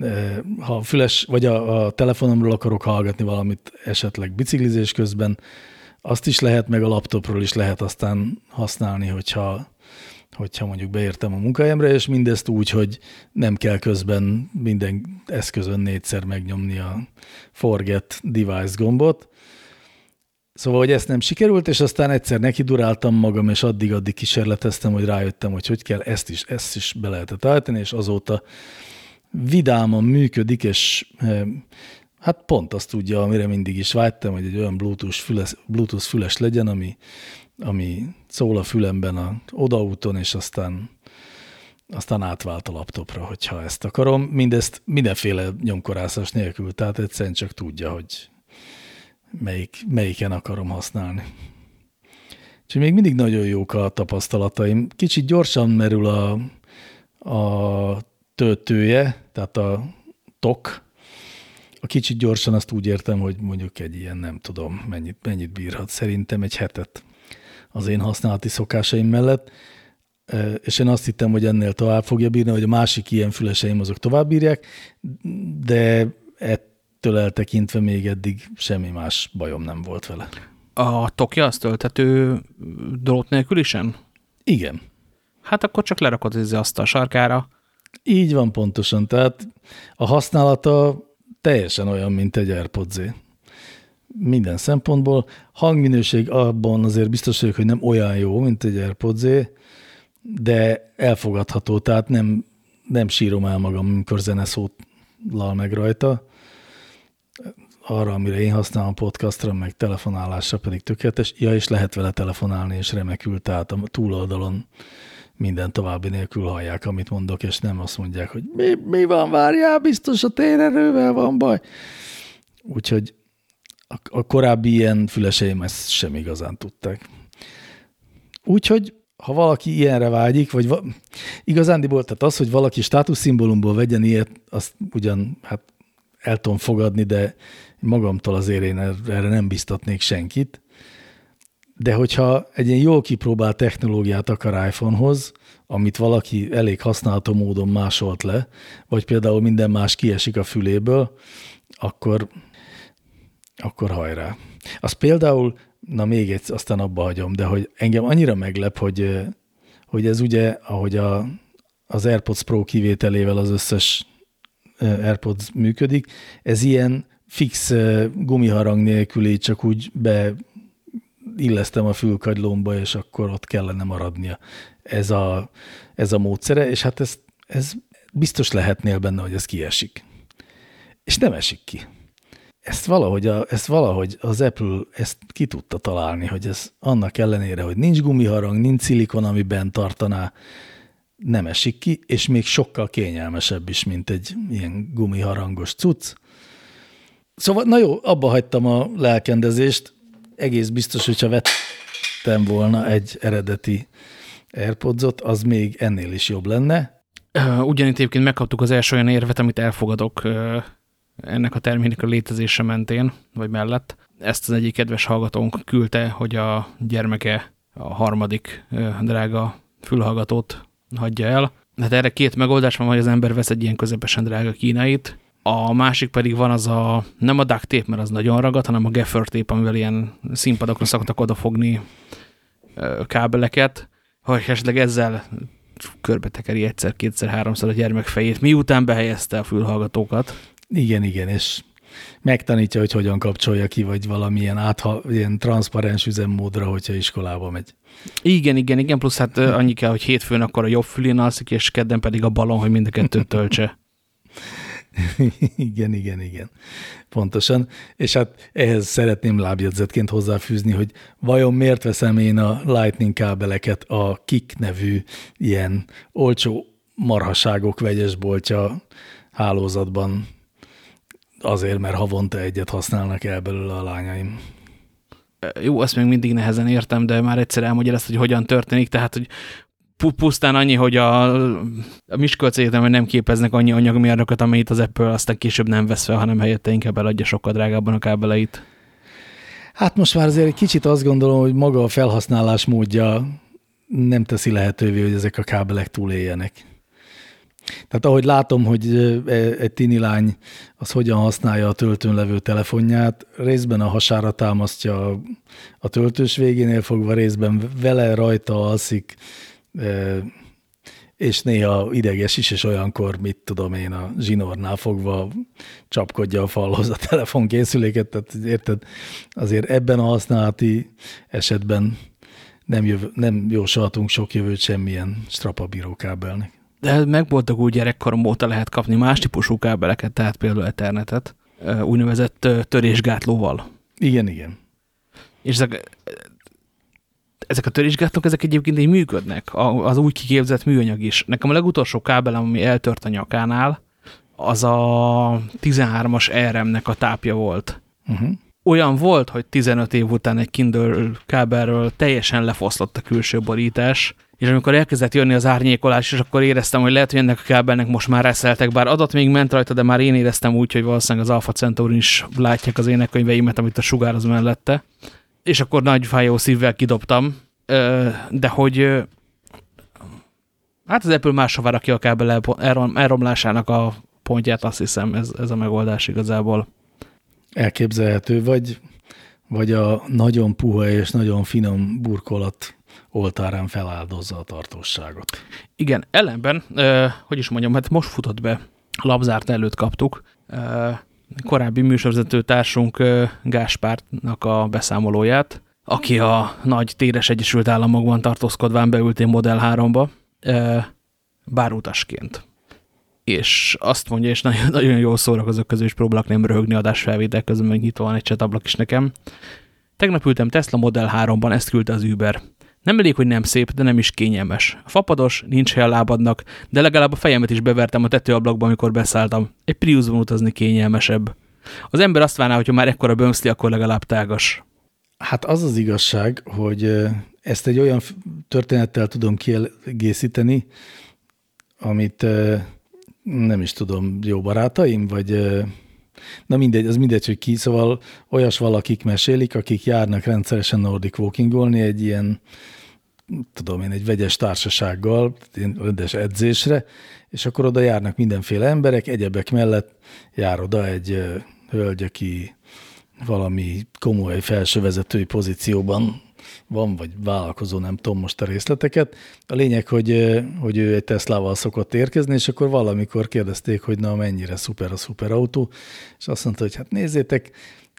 e, ha füles, vagy a, a telefonomról akarok hallgatni valamit esetleg biciklizés közben, azt is lehet, meg a laptopról is lehet aztán használni, hogyha hogyha mondjuk beértem a munkahelyemre, és mindezt úgy, hogy nem kell közben minden eszközön négyszer megnyomni a forget device gombot. Szóval, hogy ezt nem sikerült, és aztán egyszer neki duráltam magam, és addig-addig kísérleteztem, hogy rájöttem, hogy hogy kell ezt is, ezt is be lehetett állítani, és azóta vidáman működik, és eh, hát pont azt tudja, amire mindig is vágytam, hogy egy olyan Bluetooth füles, Bluetooth füles legyen, ami ami szól a fülemben a odaúton, és aztán, aztán átvált a laptopra, hogyha ezt akarom. Mindezt mindenféle nyomkorászás nélkül, tehát egyszerűen csak tudja, hogy melyik, melyiken akarom használni. Úgyhogy még mindig nagyon jók a tapasztalataim. Kicsit gyorsan merül a, a töltője, tehát a tok. A kicsit gyorsan azt úgy értem, hogy mondjuk egy ilyen, nem tudom, mennyit, mennyit bírhat. Szerintem egy hetet az én használati szokásaim mellett. És én azt hittem, hogy ennél tovább fogja bírni, hogy a másik ilyen füleseim azok tovább bírják, de ettől eltekintve még eddig semmi más bajom nem volt vele. A tokja az töltető drót nélkülisen? Igen. Hát akkor csak lerakod az asztal sarkára. Így van pontosan, tehát a használata teljesen olyan, mint egy airpods -é. Minden szempontból. Hangminőség abban azért biztos vagyok, hogy nem olyan jó, mint egy airpods de elfogadható, tehát nem, nem sírom el magam, amikor zeneszót lal meg rajta arra, amire én használom a podcastra, meg telefonálásra pedig tökéletes. Ja, és lehet vele telefonálni, és remekül, tehát a túloldalon minden további nélkül hallják, amit mondok, és nem azt mondják, hogy mi, mi van, várjál, biztos a térerővel van baj. Úgyhogy a, a korábbi ilyen füleseim ezt sem igazán tudták. Úgyhogy ha valaki ilyenre vágyik, vagy va igazándiból, tehát az, hogy valaki státuszszimbólumból vegyen ilyet, azt ugyan hát el tudom fogadni, de magamtól azért én erre nem biztatnék senkit. De hogyha egy ilyen jól kipróbált technológiát akar iPhonehoz, amit valaki elég használható módon másolt le, vagy például minden más kiesik a füléből, akkor, akkor hajrá. Az például, na még egy, aztán abba hagyom, de hogy engem annyira meglep, hogy, hogy ez ugye, ahogy a, az AirPods Pro kivételével az összes AirPods működik, ez ilyen fix gumiharang nélküli, csak úgy be illesztem a fülkagylómba, és akkor ott kellene maradnia. Ez a, ez a módszere, és hát ez, ez biztos lehetnél benne, hogy ez kiesik. És nem esik ki. Ezt valahogy, a, ezt valahogy az Apple ezt ki tudta találni, hogy ez annak ellenére, hogy nincs gumiharang, nincs szilikon, ami bent tartaná, nem esik ki, és még sokkal kényelmesebb is, mint egy ilyen gumiharangos cucc. Szóval, na jó, abba hagytam a lelkendezést. Egész biztos, hogyha vettem volna egy eredeti AirPods-ot, az még ennél is jobb lenne. Ugyanitt egyébként megkaptuk az első olyan érvet, amit elfogadok ennek a termének a létezése mentén, vagy mellett. Ezt az egyik kedves hallgatónk küldte, hogy a gyermeke a harmadik drága fülhallgatót hagyja el. Hát erre két megoldás van, hogy az ember vesz egy ilyen közepesen drága kínait, a másik pedig van az a, nem a duct tape, mert az nagyon ragad, hanem a gaffer tape, amivel ilyen színpadokra szoktak odafogni kábeleket, hogy esetleg ezzel körbe tekeri egyszer, kétszer, háromszor a gyermek fejét, miután behelyezte a fülhallgatókat. Igen, igen, és megtanítja, hogy hogyan kapcsolja ki, vagy valamilyen átha, ilyen transzparens üzemmódra, hogyha iskolába megy. Igen, igen, igen, plusz hát annyi kell, hogy hétfőn akkor a jobb fülén alszik, és kedden pedig a balon, hogy mind a kettőt töltse. igen, igen, igen. Pontosan. És hát ehhez szeretném lábjegyzetként hozzáfűzni, hogy vajon miért veszem én a Lightning kábeleket a Kik nevű ilyen olcsó marhaságok vegyesboltja hálózatban azért, mert havonta egyet használnak el belőle a lányaim. Jó, ezt még mindig nehezen értem, de már egyszer elmagyarázta, hogy hogyan történik, tehát, hogy pusztán annyi, hogy a, a Miskolc Egyetemen nem képeznek annyi anyagmérnököt, amelyet az Apple aztán később nem vesz fel, hanem helyette inkább eladja sokkal drágábban a kábeleit. Hát most már azért egy kicsit azt gondolom, hogy maga a felhasználás módja nem teszi lehetővé, hogy ezek a kábelek túléljenek. Tehát ahogy látom, hogy e, egy tini lány az hogyan használja a töltőn levő telefonját, részben a hasára támasztja a töltős végénél fogva, részben vele rajta alszik, és néha ideges is, és olyankor, mit tudom én, a zsinórnál fogva csapkodja a falhoz a telefonkészüléket, tehát érted, azért ebben a használati esetben nem, jöv, nem jósolhatunk sok jövőt semmilyen strapabíró kábelnek. De megvoltak úgy gyerekkorom óta lehet kapni más típusú kábeleket, tehát például Ethernetet, úgynevezett törésgátlóval. Igen, igen. És ezek ezek a törésgátlók, ezek egyébként így működnek, az úgy kiképzett műanyag is. Nekem a legutolsó kábelem, ami eltört a nyakánál, az a 13-as RM-nek a tápja volt. Uh -huh. Olyan volt, hogy 15 év után egy Kindle kábelről teljesen lefoszlott a külső borítás, és amikor elkezdett jönni az árnyékolás, és akkor éreztem, hogy lehet, hogy ennek a kábelnek most már reszeltek, bár adat még ment rajta, de már én éreztem úgy, hogy valószínűleg az Alpha Centauri is látják az énekkönyveimet, amit a sugár az mellette. És akkor nagy fájó szívvel kidobtam, de hogy hát az Apple máshová rakja a kábel elromlásának a pontját, azt hiszem ez, ez a megoldás igazából. Elképzelhető, vagy, vagy a nagyon puha és nagyon finom burkolat oltárán feláldozza a tartóságot. Igen, ellenben, hogy is mondjam, hát most futott be, labzárt előtt kaptuk, korábbi műsorvezető társunk Gáspártnak a beszámolóját, aki a nagy téres Egyesült Államokban tartózkodván beültél Model 3-ba, eh, bárutasként. És azt mondja, és nagyon, nagyon jól szórakozok közül, és próbálok nem röhögni adásfelvétel közben, meg nyitva van egy csetablak is nekem. Tegnap ültem Tesla Model 3-ban, ezt küldte az Uber. Nem elég, hogy nem szép, de nem is kényelmes. Fapados, nincs hely a lábadnak, de legalább a fejemet is bevertem a tetőablakba, amikor beszálltam. Egy Priusban utazni kényelmesebb. Az ember azt várná, hogyha már ekkora bömszli, akkor legalább tágas. Hát az az igazság, hogy ezt egy olyan történettel tudom kiegészíteni, amit nem is tudom, jó barátaim, vagy na mindegy, az mindegy, hogy ki, szóval olyas valakik mesélik, akik járnak rendszeresen Nordic Walkingolni egy ilyen tudom én, egy vegyes társasággal, rendes edzésre, és akkor oda járnak mindenféle emberek, egyebek mellett jár oda egy hölgy, aki valami komoly felsővezetői pozícióban van, vagy vállalkozó, nem tudom most a részleteket. A lényeg, hogy, hogy ő egy Teslával szokott érkezni, és akkor valamikor kérdezték, hogy na mennyire szuper a szuperautó, és azt mondta, hogy hát nézzétek,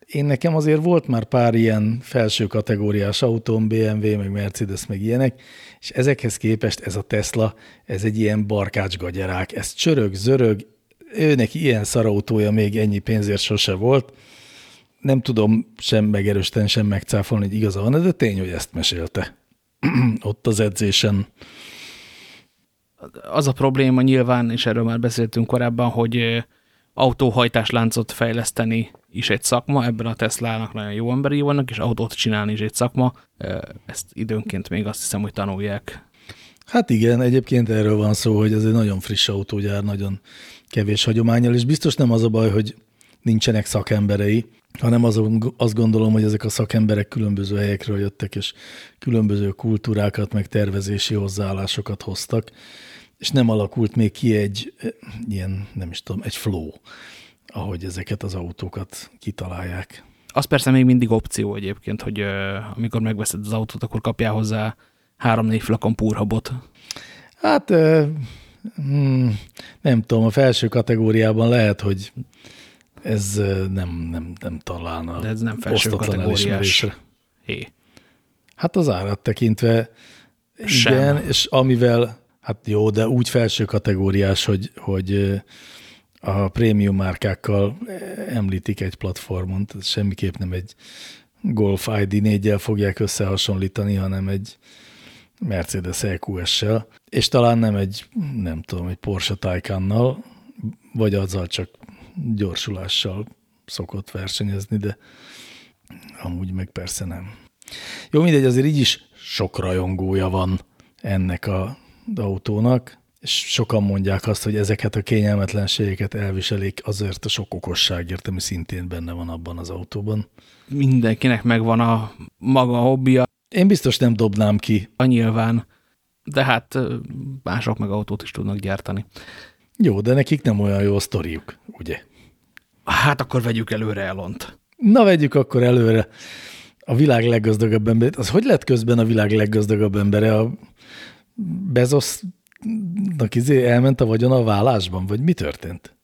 én nekem azért volt már pár ilyen felső kategóriás autóm, BMW, meg Mercedes, meg ilyenek, és ezekhez képest ez a Tesla, ez egy ilyen barkácsgagyarák, ez csörög, zörög, őnek ilyen szarautója még ennyi pénzért sose volt, nem tudom sem megerősíteni, sem megcáfolni, hogy igaza van, de tény, hogy ezt mesélte ott az edzésen. Az a probléma nyilván, és erről már beszéltünk korábban, hogy autóhajtásláncot fejleszteni is egy szakma, ebben a Tesla-nak nagyon jó emberi vannak, és autót csinálni is egy szakma. Ezt időnként még azt hiszem, hogy tanulják. Hát igen, egyébként erről van szó, hogy ez egy nagyon friss autógyár, nagyon kevés hagyományal, és biztos nem az a baj, hogy nincsenek szakemberei, hanem azon, azt gondolom, hogy ezek a szakemberek különböző helyekről jöttek, és különböző kultúrákat, meg tervezési hozzáállásokat hoztak, és nem alakult még ki egy eh, ilyen, nem is tudom, egy flow, ahogy ezeket az autókat kitalálják. Az persze még mindig opció egyébként, hogy amikor megveszed az autót, akkor kapjál hozzá három-négy flakon púrhabot. Hát hmm, nem tudom, a felső kategóriában lehet, hogy ez nem, nem, nem találna De ez nem felső kategóriás. Hé. Hát az árat tekintve Sem. igen, és amivel, hát jó, de úgy felső kategóriás, hogy, hogy a prémium márkákkal említik egy platformon, tehát semmiképp nem egy Golf ID 4-jel fogják összehasonlítani, hanem egy Mercedes EQS-sel, és talán nem egy, nem tudom, egy Porsche Taycannal, vagy azzal csak gyorsulással szokott versenyezni, de amúgy meg persze nem. Jó, mindegy, azért így is sok rajongója van ennek a autónak, és sokan mondják azt, hogy ezeket a kényelmetlenségeket elviselik azért a sok okosságért, ami szintén benne van abban az autóban. Mindenkinek megvan a maga hobbija. Én biztos nem dobnám ki. A nyilván, de hát mások meg autót is tudnak gyártani. Jó, de nekik nem olyan jó a sztoriuk, ugye? Hát akkor vegyük előre Elont. Na, vegyük akkor előre a világ leggazdagabb ember. Az hogy lett közben a világ leggazdagabb embere? A Bezosnak izé elment a vagyon a vállásban, vagy mi történt?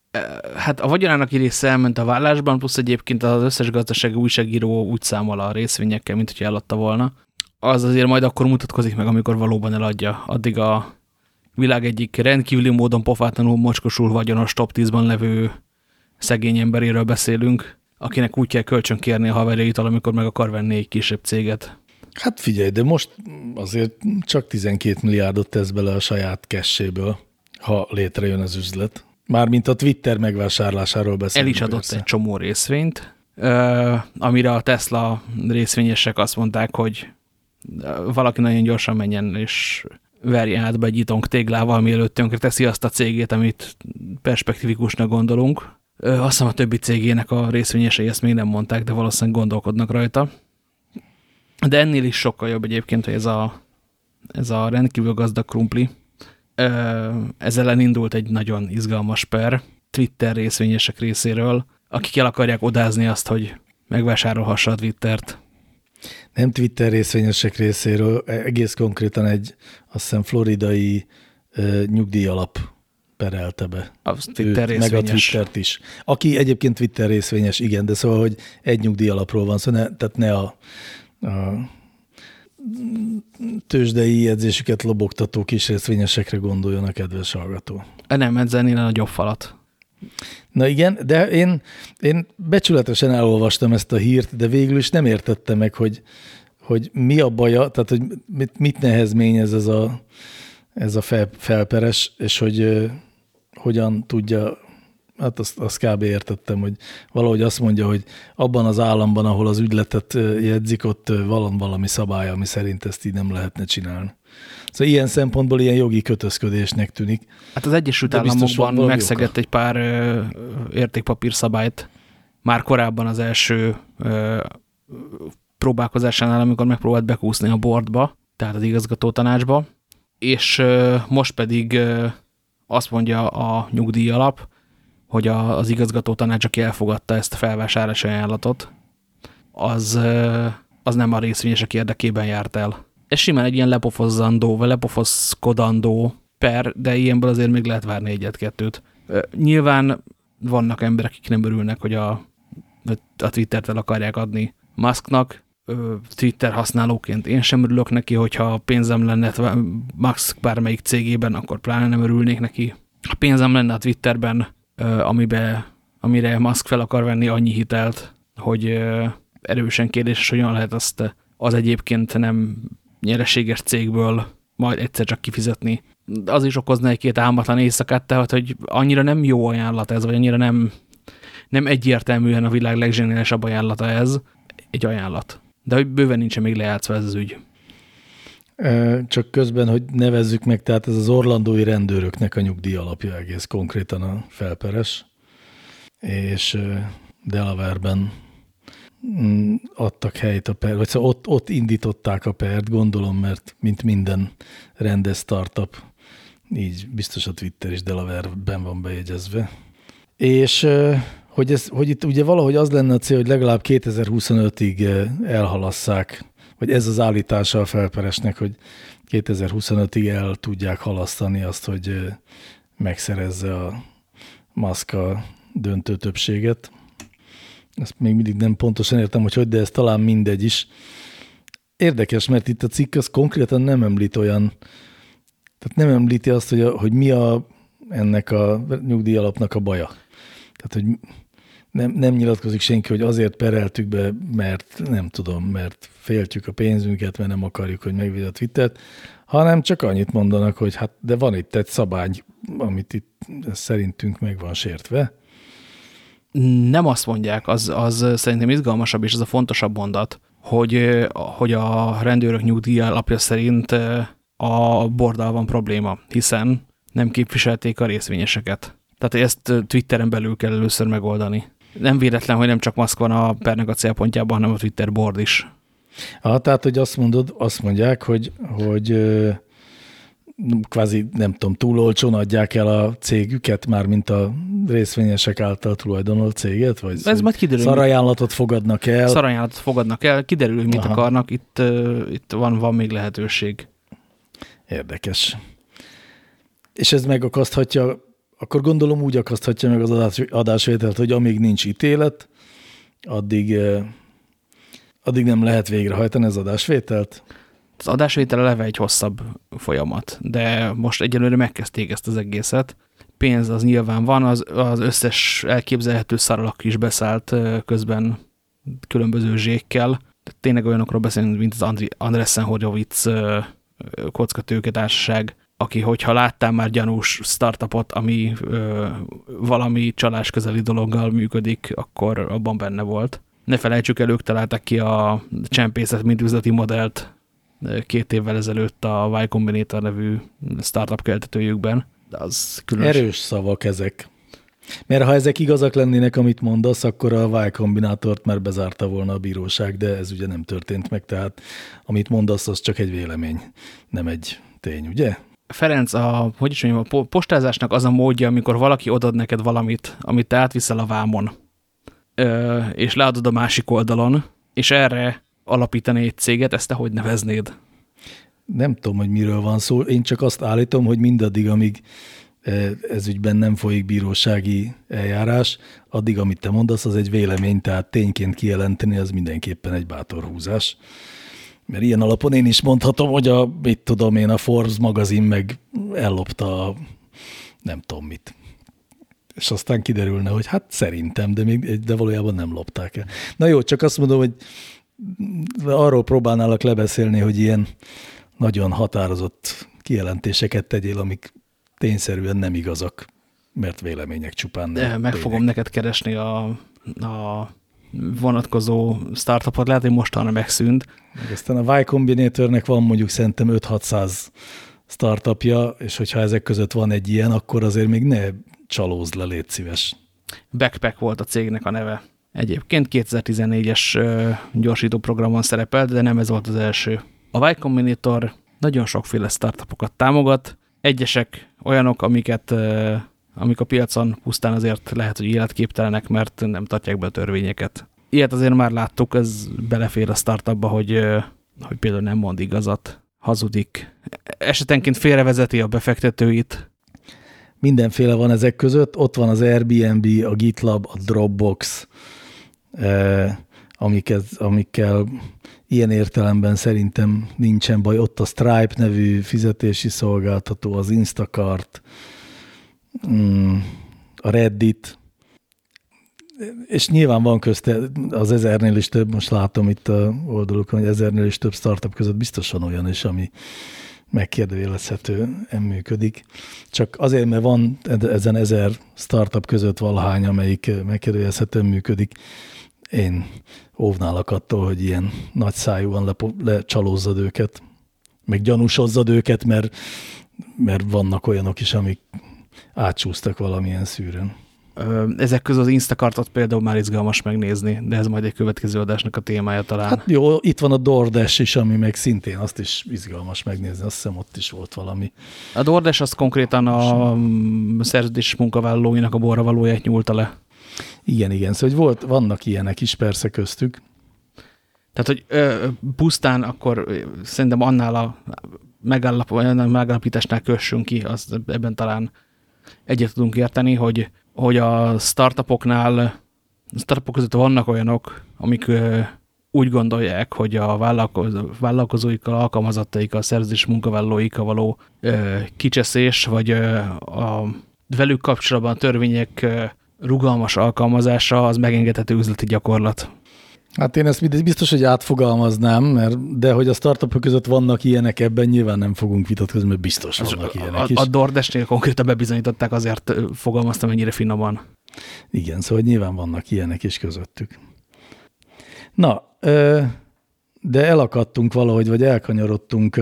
Hát a vagyonának része elment a vállásban, plusz egyébként az összes gazdasági újságíró úgy számol a részvényekkel, mint hogyha eladta volna. Az azért majd akkor mutatkozik meg, amikor valóban eladja. Addig a világ egyik rendkívüli módon pofátlanul mocskosul vagyonos top 10-ban levő szegény emberéről beszélünk, akinek úgy kell kölcsön kérni a haverjaitól, amikor meg akar venni egy kisebb céget. Hát figyelj, de most azért csak 12 milliárdot tesz bele a saját kesséből, ha létrejön az üzlet. Mármint a Twitter megvásárlásáról beszélünk. El is adott persze. egy csomó részvényt, amire a Tesla részvényesek azt mondták, hogy valaki nagyon gyorsan menjen és verje át be egy itong téglával, mielőtt tönkre teszi azt a cégét, amit perspektívikusnak gondolunk. Azt hiszem a többi cégének a részvényesei ezt még nem mondták, de valószínűleg gondolkodnak rajta. De ennél is sokkal jobb egyébként, hogy ez a, ez a rendkívül gazdag krumpli. Ez ellen indult egy nagyon izgalmas per Twitter részvényesek részéről, akik el akarják odázni azt, hogy megvásárolhassa a Twittert. Nem Twitter részvényesek részéről, egész konkrétan egy, azt hiszem, floridai uh, nyugdíjalap perelte be. A Twitter őt, meg a Twittert is. Aki egyébként Twitter részvényes, igen, de szóval, hogy egy nyugdíjalapról van szó, ne, tehát ne a, a tőzsdei jegyzésüket lobogtató kis részvényesekre gondoljon a kedves hallgató. Nem, ezzel a nagyobb falat. Na igen, de én, én becsületesen elolvastam ezt a hírt, de végül is nem értettem meg, hogy, hogy mi a baja, tehát hogy mit, mit nehezményez ez a, ez a fel, felperes, és hogy uh, hogyan tudja, hát azt, azt kb. értettem, hogy valahogy azt mondja, hogy abban az államban, ahol az ügyletet jegyzik, ott van valami szabály, ami szerint ezt így nem lehetne csinálni. Szóval ilyen szempontból ilyen jogi kötözködésnek tűnik. Hát az Egyesült Államokban megszegett egy pár ö, értékpapír szabályt már korábban az első ö, próbálkozásánál, amikor megpróbált bekúszni a boardba, tehát az igazgató tanácsba, és ö, most pedig ö, azt mondja a nyugdíj alap, hogy a, az igazgató tanács, aki elfogadta ezt a felvásárlási ajánlatot, az, az nem a részvényesek érdekében járt el ez simán egy ilyen lepofozzandó, vagy lepofoszkodandó per, de ilyenből azért még lehet várni egyet-kettőt. Nyilván vannak emberek, akik nem örülnek, hogy a, a Twittert el akarják adni Musknak, Twitter használóként én sem örülök neki, hogyha pénzem lenne Musk bármelyik cégében, akkor pláne nem örülnék neki. Ha pénzem lenne a Twitterben, amibe, amire Musk fel akar venni annyi hitelt, hogy erősen kérdéses, hogyan lehet azt az egyébként nem nyereséges cégből majd egyszer csak kifizetni. Az is okozna egy-két álmatlan éjszakát, tehát hogy annyira nem jó ajánlat ez, vagy annyira nem, nem egyértelműen a világ legzseniálisabb ajánlata ez, egy ajánlat. De hogy bőven nincsen még lejátszva ez az ügy. Csak közben, hogy nevezzük meg, tehát ez az orlandói rendőröknek a nyugdíj alapja egész konkrétan a felperes, és Delaware-ben Mm, adtak helyt a per, vagy szóval ott, ott indították a pert, gondolom, mert mint minden rendes startup, így biztos a Twitter is Delaware-ben van bejegyezve. És hogy, ez, hogy itt ugye valahogy az lenne a cél, hogy legalább 2025-ig elhalasszák, vagy ez az állítása a felperesnek, hogy 2025-ig el tudják halasztani azt, hogy megszerezze a maszka döntő többséget ezt még mindig nem pontosan értem, hogy hogy, de ez talán mindegy is. Érdekes, mert itt a cikk az konkrétan nem említ olyan, tehát nem említi azt, hogy, a, hogy mi a, ennek a nyugdíjalapnak a baja. Tehát, hogy nem, nem nyilatkozik senki, hogy azért pereltük be, mert nem tudom, mert féltjük a pénzünket, mert nem akarjuk, hogy megvéd a Twittert, hanem csak annyit mondanak, hogy hát de van itt egy szabály, amit itt szerintünk meg van sértve, nem azt mondják, az, az szerintem izgalmasabb, és ez a fontosabb mondat, hogy, hogy a rendőrök nyugdíja alapja szerint a bordal van probléma, hiszen nem képviselték a részvényeseket. Tehát ezt Twitteren belül kell először megoldani. Nem véletlen, hogy nem csak Musk van a pernek a célpontjában, hanem a Twitter board is. Ah, tehát, hogy azt mondod, azt mondják, hogy, hogy kvázi, nem tudom, túl olcsón adják el a cégüket, már mint a részvényesek által tulajdonolt céget? Vagy Ez majd kiderül. Szarajánlatot fogadnak el? Szarajánlatot fogadnak el, kiderül, hogy mit Aha. akarnak, itt, uh, itt van, van még lehetőség. Érdekes. És ez megakaszthatja, akkor gondolom úgy akaszthatja meg az adás, adásvételt, hogy amíg nincs ítélet, addig, addig nem lehet végrehajtani az adásvételt? Az adásvétel eleve egy hosszabb folyamat, de most egyelőre megkezdték ezt az egészet. Pénz az nyilván van, az, az összes elképzelhető szaralak is beszállt közben különböző zsékkel. tényleg olyanokról beszélünk, mint az Andri, Andressen Horjovicz kockatőke társaság, aki, hogyha láttál már gyanús startupot, ami ö, valami csalás közeli dologgal működik, akkor abban benne volt. Ne felejtsük el, ők találták ki a csempészet mint üzleti modellt két évvel ezelőtt a Y Combinator nevű startup keltetőjükben. De az különös. Erős szavak ezek. Mert ha ezek igazak lennének, amit mondasz, akkor a Y kombinátort már bezárta volna a bíróság, de ez ugye nem történt meg, tehát amit mondasz, az csak egy vélemény, nem egy tény, ugye? Ferenc, a, hogy is mondjam, a postázásnak az a módja, amikor valaki odad neked valamit, amit te átviszel a vámon, ö, és leadod a másik oldalon, és erre alapítani egy céget, ezt te hogy neveznéd? Nem tudom, hogy miről van szó. Én csak azt állítom, hogy mindaddig, amíg ez ügyben nem folyik bírósági eljárás, addig, amit te mondasz, az egy vélemény, tehát tényként kijelenteni, az mindenképpen egy bátor húzás. Mert ilyen alapon én is mondhatom, hogy a, mit tudom én, a Forbes magazin meg ellopta a nem tudom mit. És aztán kiderülne, hogy hát szerintem, de, még, de valójában nem lopták el. Na jó, csak azt mondom, hogy arról próbálnálak lebeszélni, hogy ilyen nagyon határozott kijelentéseket tegyél, amik tényszerűen nem igazak, mert vélemények csupán nem. De meg fogom neked keresni a, a vonatkozó startupot, lehet, hogy mostanra megszűnt. Meg aztán a Y Combinatornek van mondjuk szerintem 5-600 startupja, és hogyha ezek között van egy ilyen, akkor azért még ne csalózd le, légy szíves. Backpack volt a cégnek a neve. Egyébként 2014-es gyorsító programon szerepelt, de nem ez volt az első. A Y Combinator nagyon sokféle startupokat támogat, egyesek olyanok, amiket amik a piacon pusztán azért lehet, hogy életképtelenek, mert nem tartják be a törvényeket. Ilyet azért már láttuk, ez belefér a startupba, hogy, hogy például nem mond igazat, hazudik, esetenként félrevezeti a befektetőit. Mindenféle van ezek között, ott van az Airbnb, a GitLab, a Dropbox, amiket, amikkel ilyen értelemben szerintem nincsen baj. Ott a Stripe nevű fizetési szolgáltató, az Instacart, mm, a Reddit, és nyilván van közte az ezernél is több, most látom itt a oldalukon, hogy ezernél is több startup között biztosan olyan is, ami megkérdőjelezhetően működik. Csak azért, mert van ezen ezer startup között valahány, amelyik megkérdőjelezhetően működik, én óvnálak attól, hogy ilyen nagy szájúan lecsalózzad őket, meg gyanúsozzad őket, mert, mert vannak olyanok is, amik átsúsztak valamilyen szűrőn. Ezek közül az Instacartot például már izgalmas megnézni, de ez majd egy következő adásnak a témája talán. Hát jó, itt van a DoorDash is, ami meg szintén azt is izgalmas megnézni, azt hiszem ott is volt valami. A DoorDash az konkrétan a szerződés munkavállalóinak a borra valóját nyúlta le. Igen, igen, szóval volt, vannak ilyenek is persze köztük. Tehát, hogy ö, pusztán akkor szerintem annál a megállap, megállapításnál kössünk ki, az ebben talán egyet tudunk érteni, hogy, hogy a startupoknál, startupok között vannak olyanok, amik ö, úgy gondolják, hogy a vállalkozó, vállalkozóikkal, alkalmazottaikkal, szerzés munkavállalóikkal való ö, kicseszés, vagy ö, a velük kapcsolatban a törvények rugalmas alkalmazása az megengedhető üzleti gyakorlat. Hát én ezt biztos, hogy átfogalmaznám, mert, de hogy a startupok között vannak ilyenek, ebben nyilván nem fogunk vitatkozni, mert biztos az vannak ilyenek a, is. A DoorDash-nél konkrétan bebizonyították, azért fogalmaztam ennyire finoman. Igen, szóval nyilván vannak ilyenek is közöttük. Na, de elakadtunk valahogy, vagy elkanyarodtunk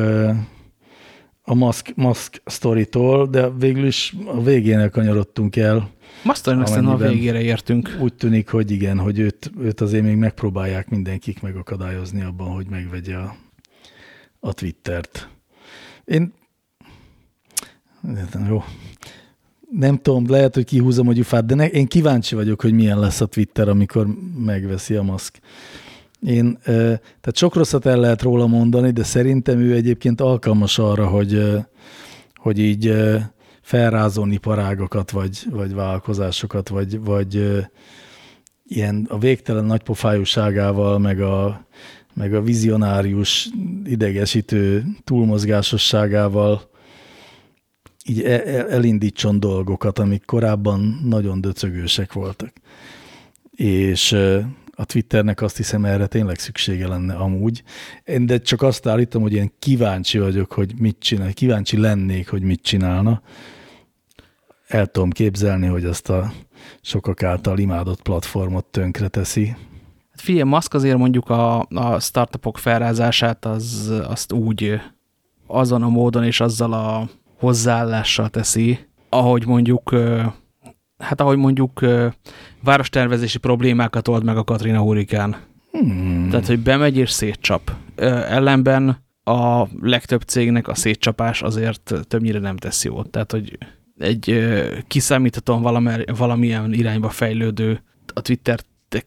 a Musk, Musk sztoritól, de végül is a végén elkanyarodtunk el Mastering aztán a végére értünk. Úgy tűnik, hogy igen, hogy őt, őt azért még megpróbálják mindenkik megakadályozni abban, hogy megvegye a, a Twittert. Én jó. Nem tudom, lehet, hogy kihúzom a gyufát, de ne, én kíváncsi vagyok, hogy milyen lesz a Twitter, amikor megveszi a Musk. Én, tehát sok rosszat el lehet róla mondani, de szerintem ő egyébként alkalmas arra, hogy, hogy így felrázolni parágokat, vagy, vagy vállalkozásokat, vagy, vagy ilyen a végtelen nagypofájúságával, meg a, meg a vizionárius, idegesítő túlmozgásosságával így e, e, elindítson dolgokat, amik korábban nagyon döcögősek voltak. És a Twitternek azt hiszem erre tényleg szüksége lenne amúgy. Én de csak azt állítom, hogy én kíváncsi vagyok, hogy mit csinál, kíváncsi lennék, hogy mit csinálna. El tudom képzelni, hogy azt a sokak által imádott platformot tönkre teszi. Hát figyelj, Musk azért mondjuk a, a startupok felrázását az, azt úgy azon a módon és azzal a hozzáállással teszi, ahogy mondjuk hát ahogy mondjuk várostervezési problémákat old meg a Katrina hurikán. Hmm. Tehát, hogy bemegy és szétcsap. Ellenben a legtöbb cégnek a szétcsapás azért többnyire nem tesz jót. Tehát, hogy egy kiszámíthatóan valamilyen irányba fejlődő a Twitter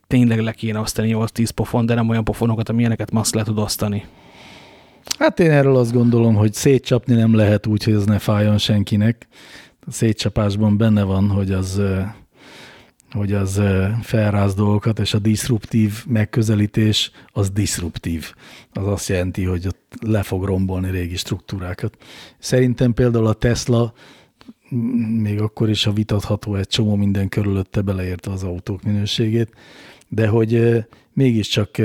tényleg le kéne osztani 8-10 pofon, de nem olyan pofonokat, amilyeneket Musk le tud osztani. Hát én erről azt gondolom, hogy szétcsapni nem lehet úgy, hogy ez ne fájjon senkinek a szétcsapásban benne van, hogy az, hogy az felráz dolgokat, és a disruptív megközelítés az disruptív. Az azt jelenti, hogy ott le fog rombolni régi struktúrákat. Szerintem például a Tesla még akkor is a vitatható egy csomó minden körülötte beleérte az autók minőségét, de hogy mégiscsak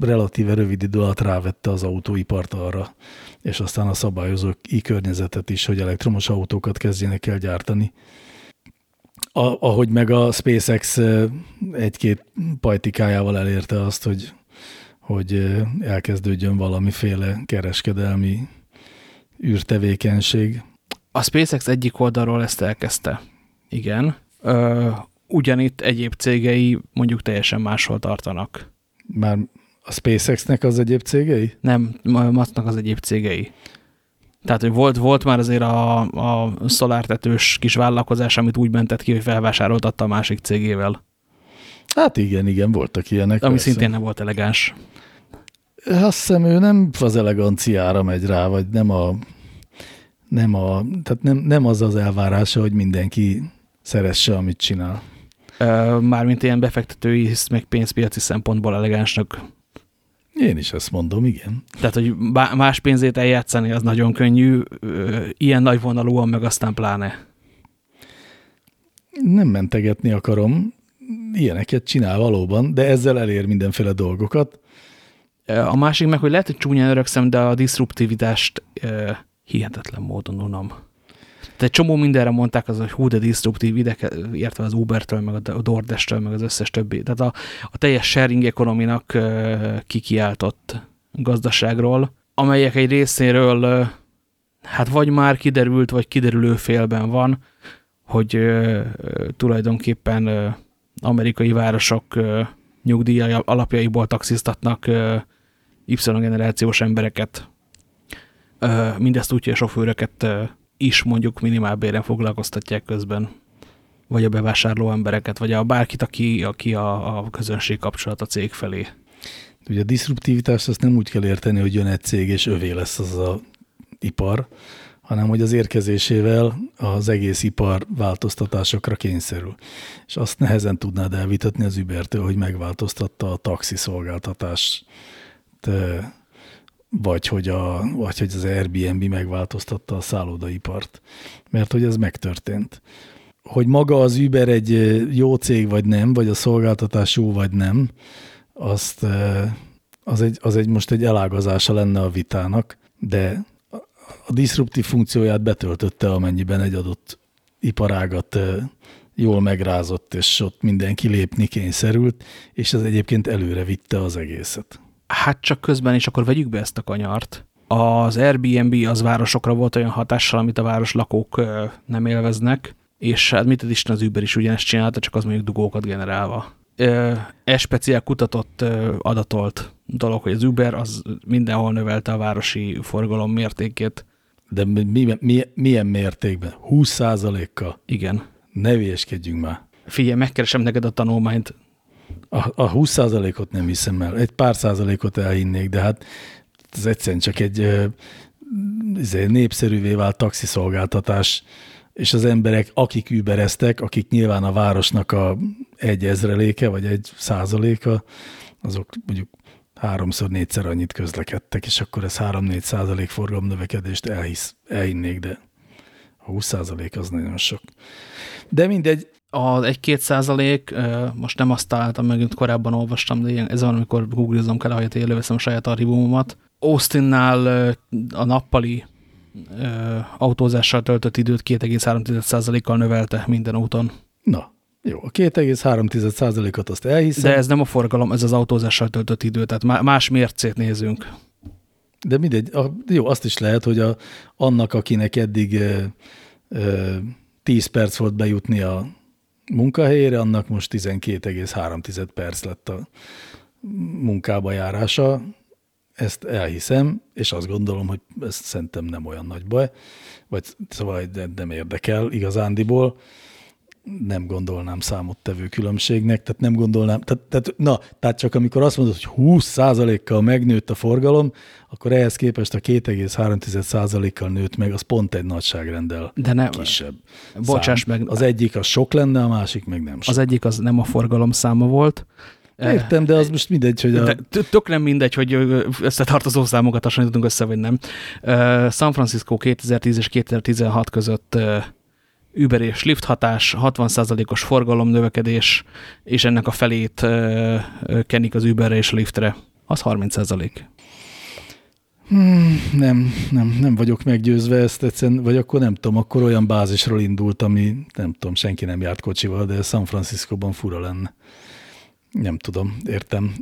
relatíve rövid idő alatt rávette az autóipart arra, és aztán a szabályozó környezetet is, hogy elektromos autókat kezdjenek el gyártani. A, ahogy meg a SpaceX egy-két pajtikájával elérte azt, hogy, hogy elkezdődjön valamiféle kereskedelmi űrtevékenység. A SpaceX egyik oldalról ezt elkezdte. Igen. Ö, ugyanitt egyéb cégei mondjuk teljesen máshol tartanak. Már a SpaceX-nek az egyéb cégei? Nem, Musknak az egyéb cégei. Tehát, hogy volt, volt már azért a, a szolártetős kis vállalkozás, amit úgy mentett ki, hogy felvásároltatta a másik cégével. Hát igen, igen, voltak ilyenek. Ami persze. szintén nem volt elegáns. Azt hiszem, ő nem az eleganciára megy rá, vagy nem a, nem a tehát nem, nem az az elvárása, hogy mindenki szeresse, amit csinál. Mármint ilyen befektetői, meg pénzpiaci szempontból elegánsnak én is ezt mondom, igen. Tehát, hogy más pénzét eljátszani, az nagyon könnyű, ilyen nagy vonalúan meg aztán pláne. Nem mentegetni akarom, ilyeneket csinál valóban, de ezzel elér mindenféle dolgokat. A másik meg, hogy lehet, hogy csúnyán örökszem, de a disruptivitást hihetetlen módon unom. Tehát csomó mindenre mondták az, hogy hú, de disruptív ide, értve az Uber-től, meg a DoorDash-től, meg az összes többi. Tehát a, a teljes sharing ekonominak kikiáltott gazdaságról, amelyek egy részéről hát vagy már kiderült, vagy kiderülő félben van, hogy tulajdonképpen amerikai városok nyugdíjai alapjaiból taxisztatnak Y-generációs embereket. Mindezt úgy, hogy a sofőröket is mondjuk minimálbéren foglalkoztatják közben, vagy a bevásárló embereket, vagy a bárkit, aki, aki a, a közönség kapcsolat a cég felé. Ugye a diszruptivitást azt nem úgy kell érteni, hogy jön egy cég és övé lesz az a ipar, hanem hogy az érkezésével az egész ipar változtatásokra kényszerül. És azt nehezen tudnád elvitatni az Ubertől, hogy megváltoztatta a taxi szolgáltatást vagy hogy, a, vagy hogy az Airbnb megváltoztatta a szállodaipart, mert hogy ez megtörtént. Hogy maga az Uber egy jó cég vagy nem, vagy a szolgáltatás jó vagy nem, azt, az, egy, az egy most egy elágazása lenne a vitának, de a disruptív funkcióját betöltötte, amennyiben egy adott iparágat jól megrázott, és ott mindenki lépni kényszerült, és ez egyébként előre vitte az egészet. Hát csak közben, és akkor vegyük be ezt a kanyart. Az Airbnb az városokra volt olyan hatással, amit a város lakók nem élveznek, és hát mit az Isten az Uber is ugyanezt csinálta, csak az mondjuk dugókat generálva. Ez speciál kutatott, adatolt dolog, hogy az Uber az mindenhol növelte a városi forgalom mértékét. De mi, mi, milyen mértékben? 20% kal Igen. Ne vieskedjünk már. Figyelj, megkeresem neked a tanulmányt, a, a 20%-ot nem hiszem el, egy pár százalékot elhinnék, de hát ez egyszerűen csak egy egy népszerűvé vált taxiszolgáltatás, és az emberek, akik übereztek, akik nyilván a városnak a egy ezreléke, vagy egy százaléka, azok mondjuk háromszor, négyszer annyit közlekedtek, és akkor ez 3-4 százalék forgalom növekedést elhisz, elhinnék, de a 20 százalék az nagyon sok. De mindegy, Az 1-2 százalék, most nem azt találtam meg, mint korábban olvastam, de ilyen, ez van, amikor googlizom kell, ahelyett előveszem a saját archívumomat. Austinnál a nappali autózással töltött időt 2,3%-kal növelte minden úton. Na, jó, a 2,3%-ot azt elhiszem. De ez nem a forgalom, ez az autózással töltött idő, tehát más mércét nézünk. De mindegy, a, jó, azt is lehet, hogy a, annak, akinek eddig e, e, 10 perc volt bejutni a munkahelyére, annak most 12,3 perc lett a munkába járása. Ezt elhiszem, és azt gondolom, hogy ez szerintem nem olyan nagy baj, vagy szóval nem érdekel igazándiból nem gondolnám számottevő különbségnek, tehát nem gondolnám, tehát, tehát, na, tehát csak amikor azt mondod, hogy 20%-kal megnőtt a forgalom, akkor ehhez képest a 2,3%-kal nőtt meg, az pont egy nagyságrendel De nem, kisebb. Bocsáss meg. Az egyik az sok lenne, a másik meg nem sok. Az egyik az nem a forgalom száma volt. Értem, de az most mindegy, hogy a... Tök nem mindegy, hogy összetartozó számokat hasonlítunk össze, vagy nem. San Francisco 2010 és 2016 között Uber és Lyft hatás, 60%-os forgalom növekedés, és ennek a felét ö, ö, kenik az Uberre és Lyftre. Az 30%. Hmm, nem, nem, nem vagyok meggyőzve ezt egyszerűen, vagy akkor nem tudom, akkor olyan bázisról indult, ami nem tudom, senki nem járt kocsival, de San Franciscóban fura lenne. Nem tudom, értem.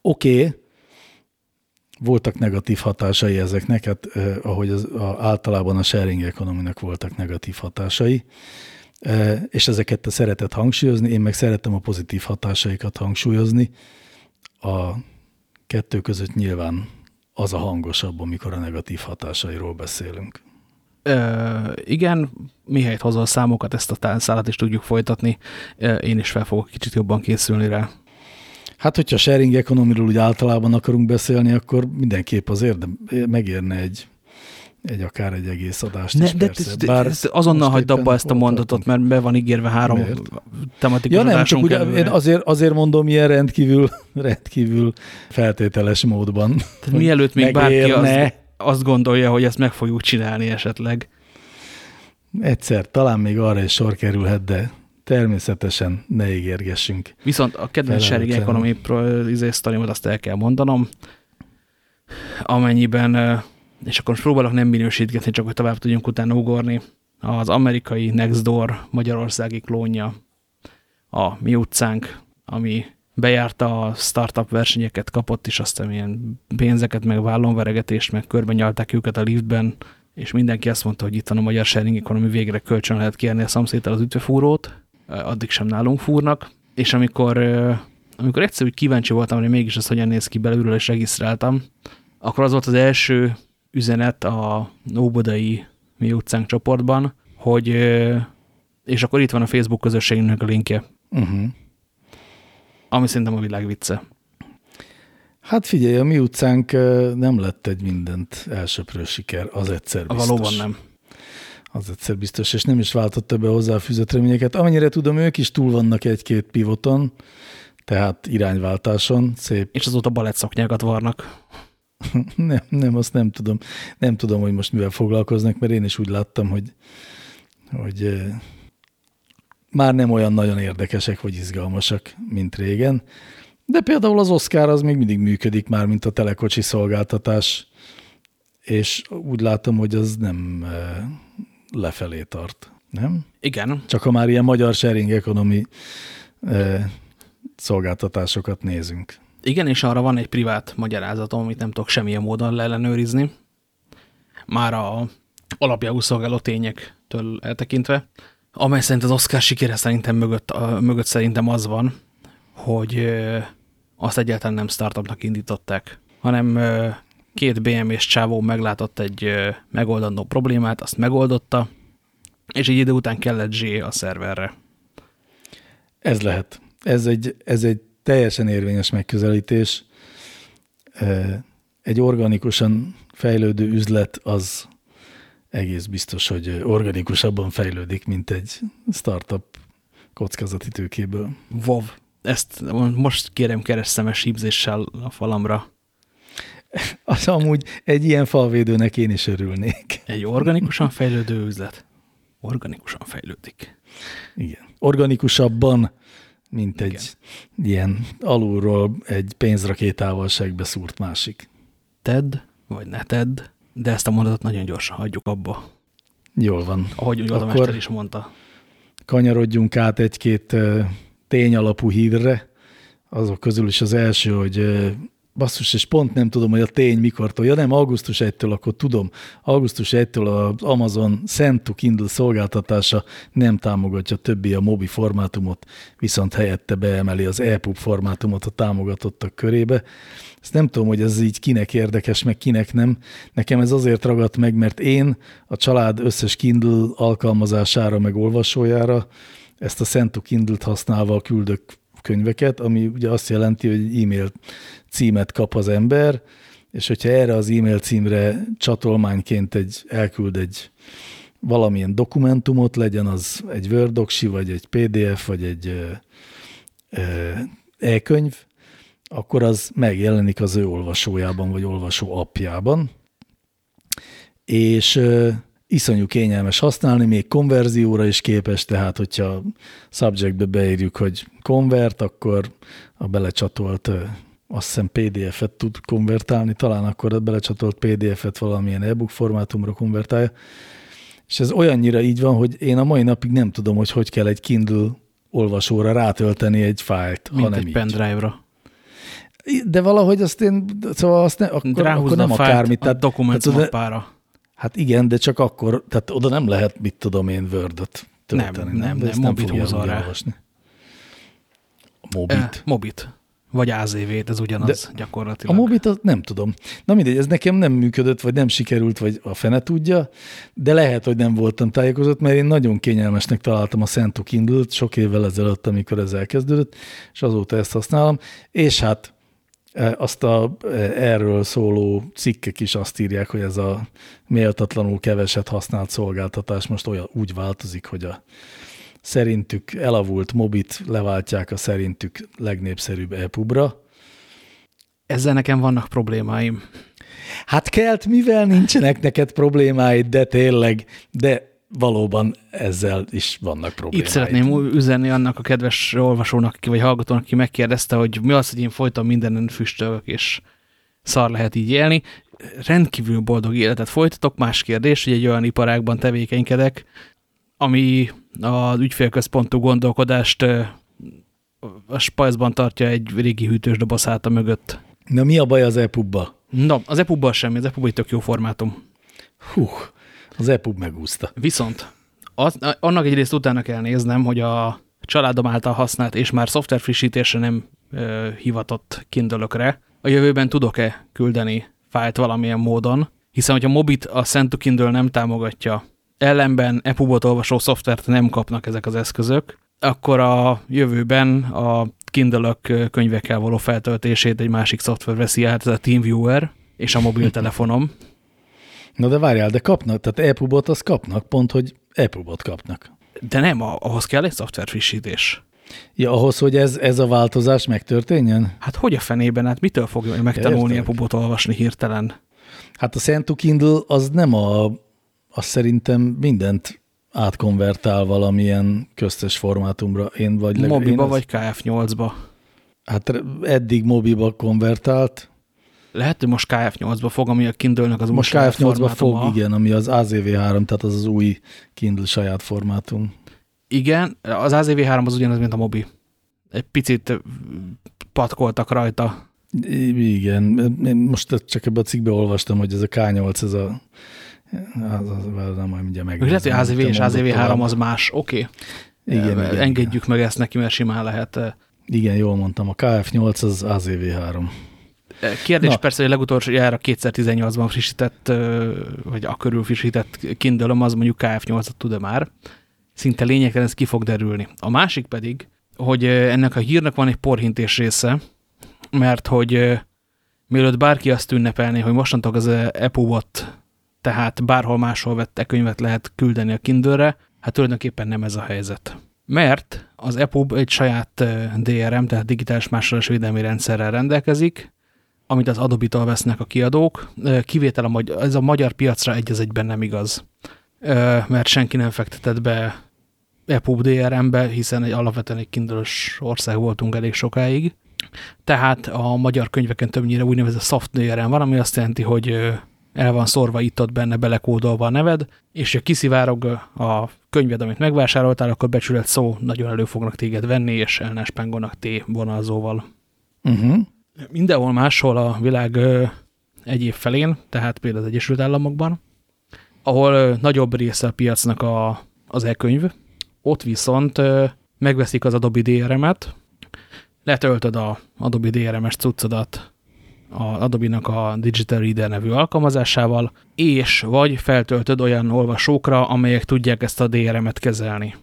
Oké, okay voltak negatív hatásai ezeknek, hát eh, ahogy az, a, általában a sharing economy voltak negatív hatásai, eh, és ezeket a szeretett hangsúlyozni, én meg szeretem a pozitív hatásaikat hangsúlyozni. A kettő között nyilván az a hangosabb, amikor a negatív hatásairól beszélünk. Ö, igen, mihelyt hozol számokat, ezt a szállat is tudjuk folytatni. Én is fel fogok kicsit jobban készülni rá. Hát, hogyha sharing economy úgy általában akarunk beszélni, akkor mindenképp az érdem, megérne egy, egy akár egy egész adást ne, is de persze. De, Bár azonnal hagyd abba ezt a mondatot, mert be van ígérve három Miért? tematikus ja, nem, csak ugye, én azért, azért mondom ilyen rendkívül, rendkívül feltételes módban. Tehát mielőtt még bárki azt, azt gondolja, hogy ezt meg fogjuk csinálni esetleg. Egyszer, talán még arra is sor kerülhet, de természetesen ne ígérgessünk. Viszont a kedvenc sharing economy izé, sztorimat azt el kell mondanom, amennyiben, és akkor most próbálok nem minősítgetni, csak hogy tovább tudjunk utána ugorni, az amerikai Nextdoor magyarországi klónja, a Mi utcánk, ami bejárta a startup versenyeket, kapott is aztán ilyen pénzeket, meg vállonveregetést, meg körben nyalták őket a liftben, és mindenki azt mondta, hogy itt van a magyar sharing economy, végre kölcsön lehet kérni a szomszédtől az ütvefúrót, addig sem nálunk fúrnak, és amikor, amikor egyszer úgy kíváncsi voltam, hogy mégis ez hogyan néz ki belülről, és regisztráltam, akkor az volt az első üzenet a Nóbodai Mi utcánk csoportban, hogy és akkor itt van a Facebook közösségünknek a linkje. Uh mhm. -huh. Ami szerintem a világ vicce. Hát figyelj, a mi utcánk nem lett egy mindent elsöprő siker, az egyszer biztos. Valóban nem az egyszer biztos, és nem is váltotta be hozzá a fűzött reményeket. Amennyire tudom, ők is túl vannak egy-két pivoton, tehát irányváltáson, szép. És azóta balettszoknyákat varnak. nem, nem, azt nem tudom. Nem tudom, hogy most mivel foglalkoznak, mert én is úgy láttam, hogy, hogy már nem olyan nagyon érdekesek vagy izgalmasak, mint régen. De például az Oscar az még mindig működik már, mint a telekocsi szolgáltatás, és úgy látom, hogy az nem lefelé tart, nem? Igen. Csak ha már ilyen magyar sharing economy eh, szolgáltatásokat nézünk. Igen, és arra van egy privát magyarázatom, amit nem tudok semmilyen módon leellenőrizni. Már a alapjául szolgáló tényektől eltekintve, amely szerint az Oscar sikere szerintem mögött, a, mögött szerintem az van, hogy ö, azt egyáltalán nem startupnak indították, hanem ö, két BMW-s csávó meglátott egy megoldandó problémát, azt megoldotta, és egy idő után kellett Z a szerverre. Ez lehet. Ez egy, ez egy teljesen érvényes megközelítés. Egy organikusan fejlődő üzlet az egész biztos, hogy organikusabban fejlődik, mint egy startup kockázati tőkéből. Vov. Ezt most kérem keresztemes híbzéssel a falamra. Az amúgy egy ilyen falvédőnek én is örülnék. Egy organikusan fejlődő üzlet. Organikusan fejlődik. Igen. Organikusabban, mint Igen. egy ilyen alulról egy pénzrakétával segbe szúrt másik. Tedd, vagy ne tedd, de ezt a mondatot nagyon gyorsan hagyjuk abba. Jól van. Ahogy a mester is mondta. Kanyarodjunk át egy-két tényalapú hírre. Azok közül is az első, hogy basszus, és pont nem tudom, hogy a tény mikortól. Ja nem, augusztus 1-től, akkor tudom. Augusztus 1-től az Amazon Send Kindle szolgáltatása nem támogatja többi a mobi formátumot, viszont helyette beemeli az EPUB formátumot a támogatottak körébe. Ezt nem tudom, hogy ez így kinek érdekes, meg kinek nem. Nekem ez azért ragadt meg, mert én a család összes Kindle alkalmazására, meg olvasójára ezt a Send Kindle-t használva küldök könyveket, ami ugye azt jelenti, hogy e-mail címet kap az ember, és hogyha erre az e-mail címre csatolmányként egy, elküld egy valamilyen dokumentumot, legyen az egy Word doksi, vagy egy PDF, vagy egy e-könyv, akkor az megjelenik az ő olvasójában, vagy olvasó appjában. És iszonyú kényelmes használni, még konverzióra is képes, tehát hogyha subjectbe beírjuk, hogy konvert, akkor a belecsatolt azt hiszem PDF-et tud konvertálni, talán akkor a belecsatolt PDF-et valamilyen e-book formátumra konvertálja. És ez olyannyira így van, hogy én a mai napig nem tudom, hogy hogy kell egy Kindle olvasóra rátölteni egy fájlt, Mint hanem egy pendrive-ra. De valahogy azt én, szóval azt ne, akkor, akkor nem akármit. Tehát, a dokumentumapára. Hát igen, de csak akkor, tehát oda nem lehet, mit tudom én, Word-ot tölteni. Nem, nem, nem, nem mobit húzol rá. Olvasni. Mobit. Eh, mobit. Vagy AZV-t, ez ugyanaz De gyakorlatilag. A mobit, az nem tudom. Na mindegy, ez nekem nem működött, vagy nem sikerült, vagy a fene tudja, de lehet, hogy nem voltam tájékozott, mert én nagyon kényelmesnek találtam a Sento Kindle-t sok évvel ezelőtt, amikor ez elkezdődött, és azóta ezt használom, és hát e, azt a e, erről szóló cikkek is azt írják, hogy ez a méltatlanul keveset használt szolgáltatás most olyan úgy változik, hogy a szerintük elavult mobit leváltják a szerintük legnépszerűbb e-pubra. Ezzel nekem vannak problémáim. Hát kelt, mivel nincsenek neked problémáid, de tényleg, de valóban ezzel is vannak problémáid. Itt szeretném üzenni annak a kedves olvasónak, vagy hallgatónak, aki megkérdezte, hogy mi az, hogy én folyton mindenen füstölök, és szar lehet így élni. Rendkívül boldog életet folytatok. Más kérdés, hogy egy olyan iparágban tevékenykedek, ami az ügyfélközpontú gondolkodást a spajzban tartja egy régi hűtős doboz a mögött. Na mi a baj az EPUB-ba? No, az EPUB-bal semmi, az EPUB egy tök jó formátum. Hú, az EPUB megúszta. Viszont az, annak egyrészt utána kell néznem, hogy a családom által használt és már szoftver frissítésre nem ö, hivatott kindle a jövőben tudok-e küldeni fájlt valamilyen módon, hiszen hogyha Mobit a Send Kindle nem támogatja, ellenben EPUB-ot olvasó szoftvert nem kapnak ezek az eszközök, akkor a jövőben a kindle könyvekkel való feltöltését egy másik szoftver veszi át, ez a TeamViewer és a mobiltelefonom. Na de várjál, de kapnak, tehát EPUB-ot azt kapnak, pont, hogy EPUB-ot kapnak. De nem, ahhoz kell egy szoftver frissítés. Ja, ahhoz, hogy ez, ez a változás megtörténjen? Hát hogy a fenében? Hát mitől fogja megtanulni EPUB-ot olvasni hirtelen? Hát a Send to Kindle az nem a az szerintem mindent átkonvertál valamilyen köztes formátumra. Én vagy Mobiba én vagy KF8-ba? Hát eddig mobiba konvertált. Lehet, hogy most KF8-ba fog, ami a Kindle-nek az Most KF8-ba fog, igen, ami az AZV3, tehát az az új Kindle saját formátum. Igen, az AZV3 az ugyanaz, mint a mobi. Egy picit patkoltak rajta. Igen, most csak ebbe a cikkbe olvastam, hogy ez a K8, ez a az, az, az nem majd mindjárt meg. Lehet, hogy AZV és AZV3 az más, oké. Okay. Igen, igen, Engedjük igen. meg ezt neki, mert simán lehet. Igen, jól mondtam, a KF8 az AZV3. Kérdés Na. persze, hogy legutolsójára 2018-ban frissített, vagy a körül frissített kindle az mondjuk KF8-at tud-e már. Szinte lényegtelen ez ki fog derülni. A másik pedig, hogy ennek a hírnek van egy porhintés része, mert hogy mielőtt bárki azt ünnepelné, hogy mostantól az EPUBot tehát bárhol máshol vette könyvet lehet küldeni a Kindle-re, hát tulajdonképpen nem ez a helyzet. Mert az EPUB egy saját DRM, tehát digitális másolás védelmi rendszerrel rendelkezik, amit az Adobe-tól vesznek a kiadók. Kivétel a, ez a magyar piacra egy az egyben nem igaz. mert senki nem fektetett be EPUB DRM-be, hiszen egy alapvetően egy kindle ország voltunk elég sokáig. Tehát a magyar könyveken többnyire úgynevezett soft DRM van, ami azt jelenti, hogy el van szorva itt-ott benne belekódolva a neved, és ha kiszivárog a könyved, amit megvásároltál, akkor becsület szó nagyon elő fognak téged venni, és elnespángonak T vonalzóval. Uh mhm. -huh. Mindenhol máshol a világ egyéb felén, tehát például az Egyesült Államokban, ahol nagyobb része a piacnak a, az e-könyv, ott viszont megveszik az Adobe DRM-et, letöltöd a Adobe DRM-es cuccodat az Adobe-nak a Digital Reader nevű alkalmazásával, és vagy feltöltöd olyan olvasókra, amelyek tudják ezt a DRM-et kezelni.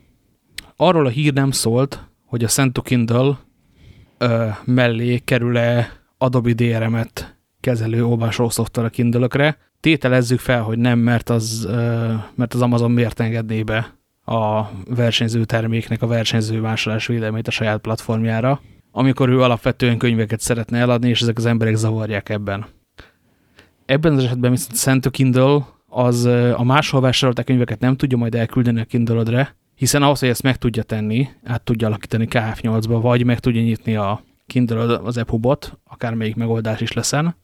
Arról a hír nem szólt, hogy a Send to Kindle ö, mellé kerül-e Adobe DRM-et kezelő olvasó szoftver a kindle Tételezzük fel, hogy nem, mert az, ö, mert az Amazon miért engedné be a versenyző terméknek a versenyző másolás védelmét a saját platformjára, amikor ő alapvetően könyveket szeretne eladni, és ezek az emberek zavarják ebben. Ebben az esetben viszont Send Kindle az a máshol vásárolt könyveket nem tudja majd elküldeni a Kindle-odre, hiszen ahhoz, hogy ezt meg tudja tenni, át tudja alakítani KF8-ba, vagy meg tudja nyitni a Kindle az EPUB-ot, akármelyik megoldás is leszen,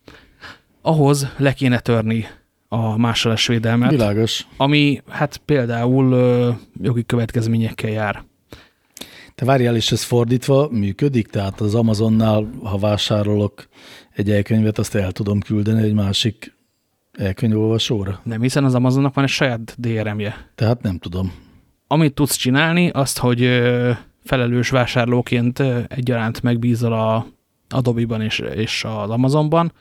ahhoz le kéne törni a másolás védelmet. Világos. Ami hát például ö, jogi következményekkel jár. Te várjál, és ez fordítva működik? Tehát az Amazonnál, ha vásárolok egy elkönyvet, azt el tudom küldeni egy másik elkönyvolvasóra? Nem, hiszen az Amazonnak van egy saját DRM-je. Tehát nem tudom. Amit tudsz csinálni, azt, hogy felelős vásárlóként egyaránt megbízol a Adobe-ban és, és az Amazonban,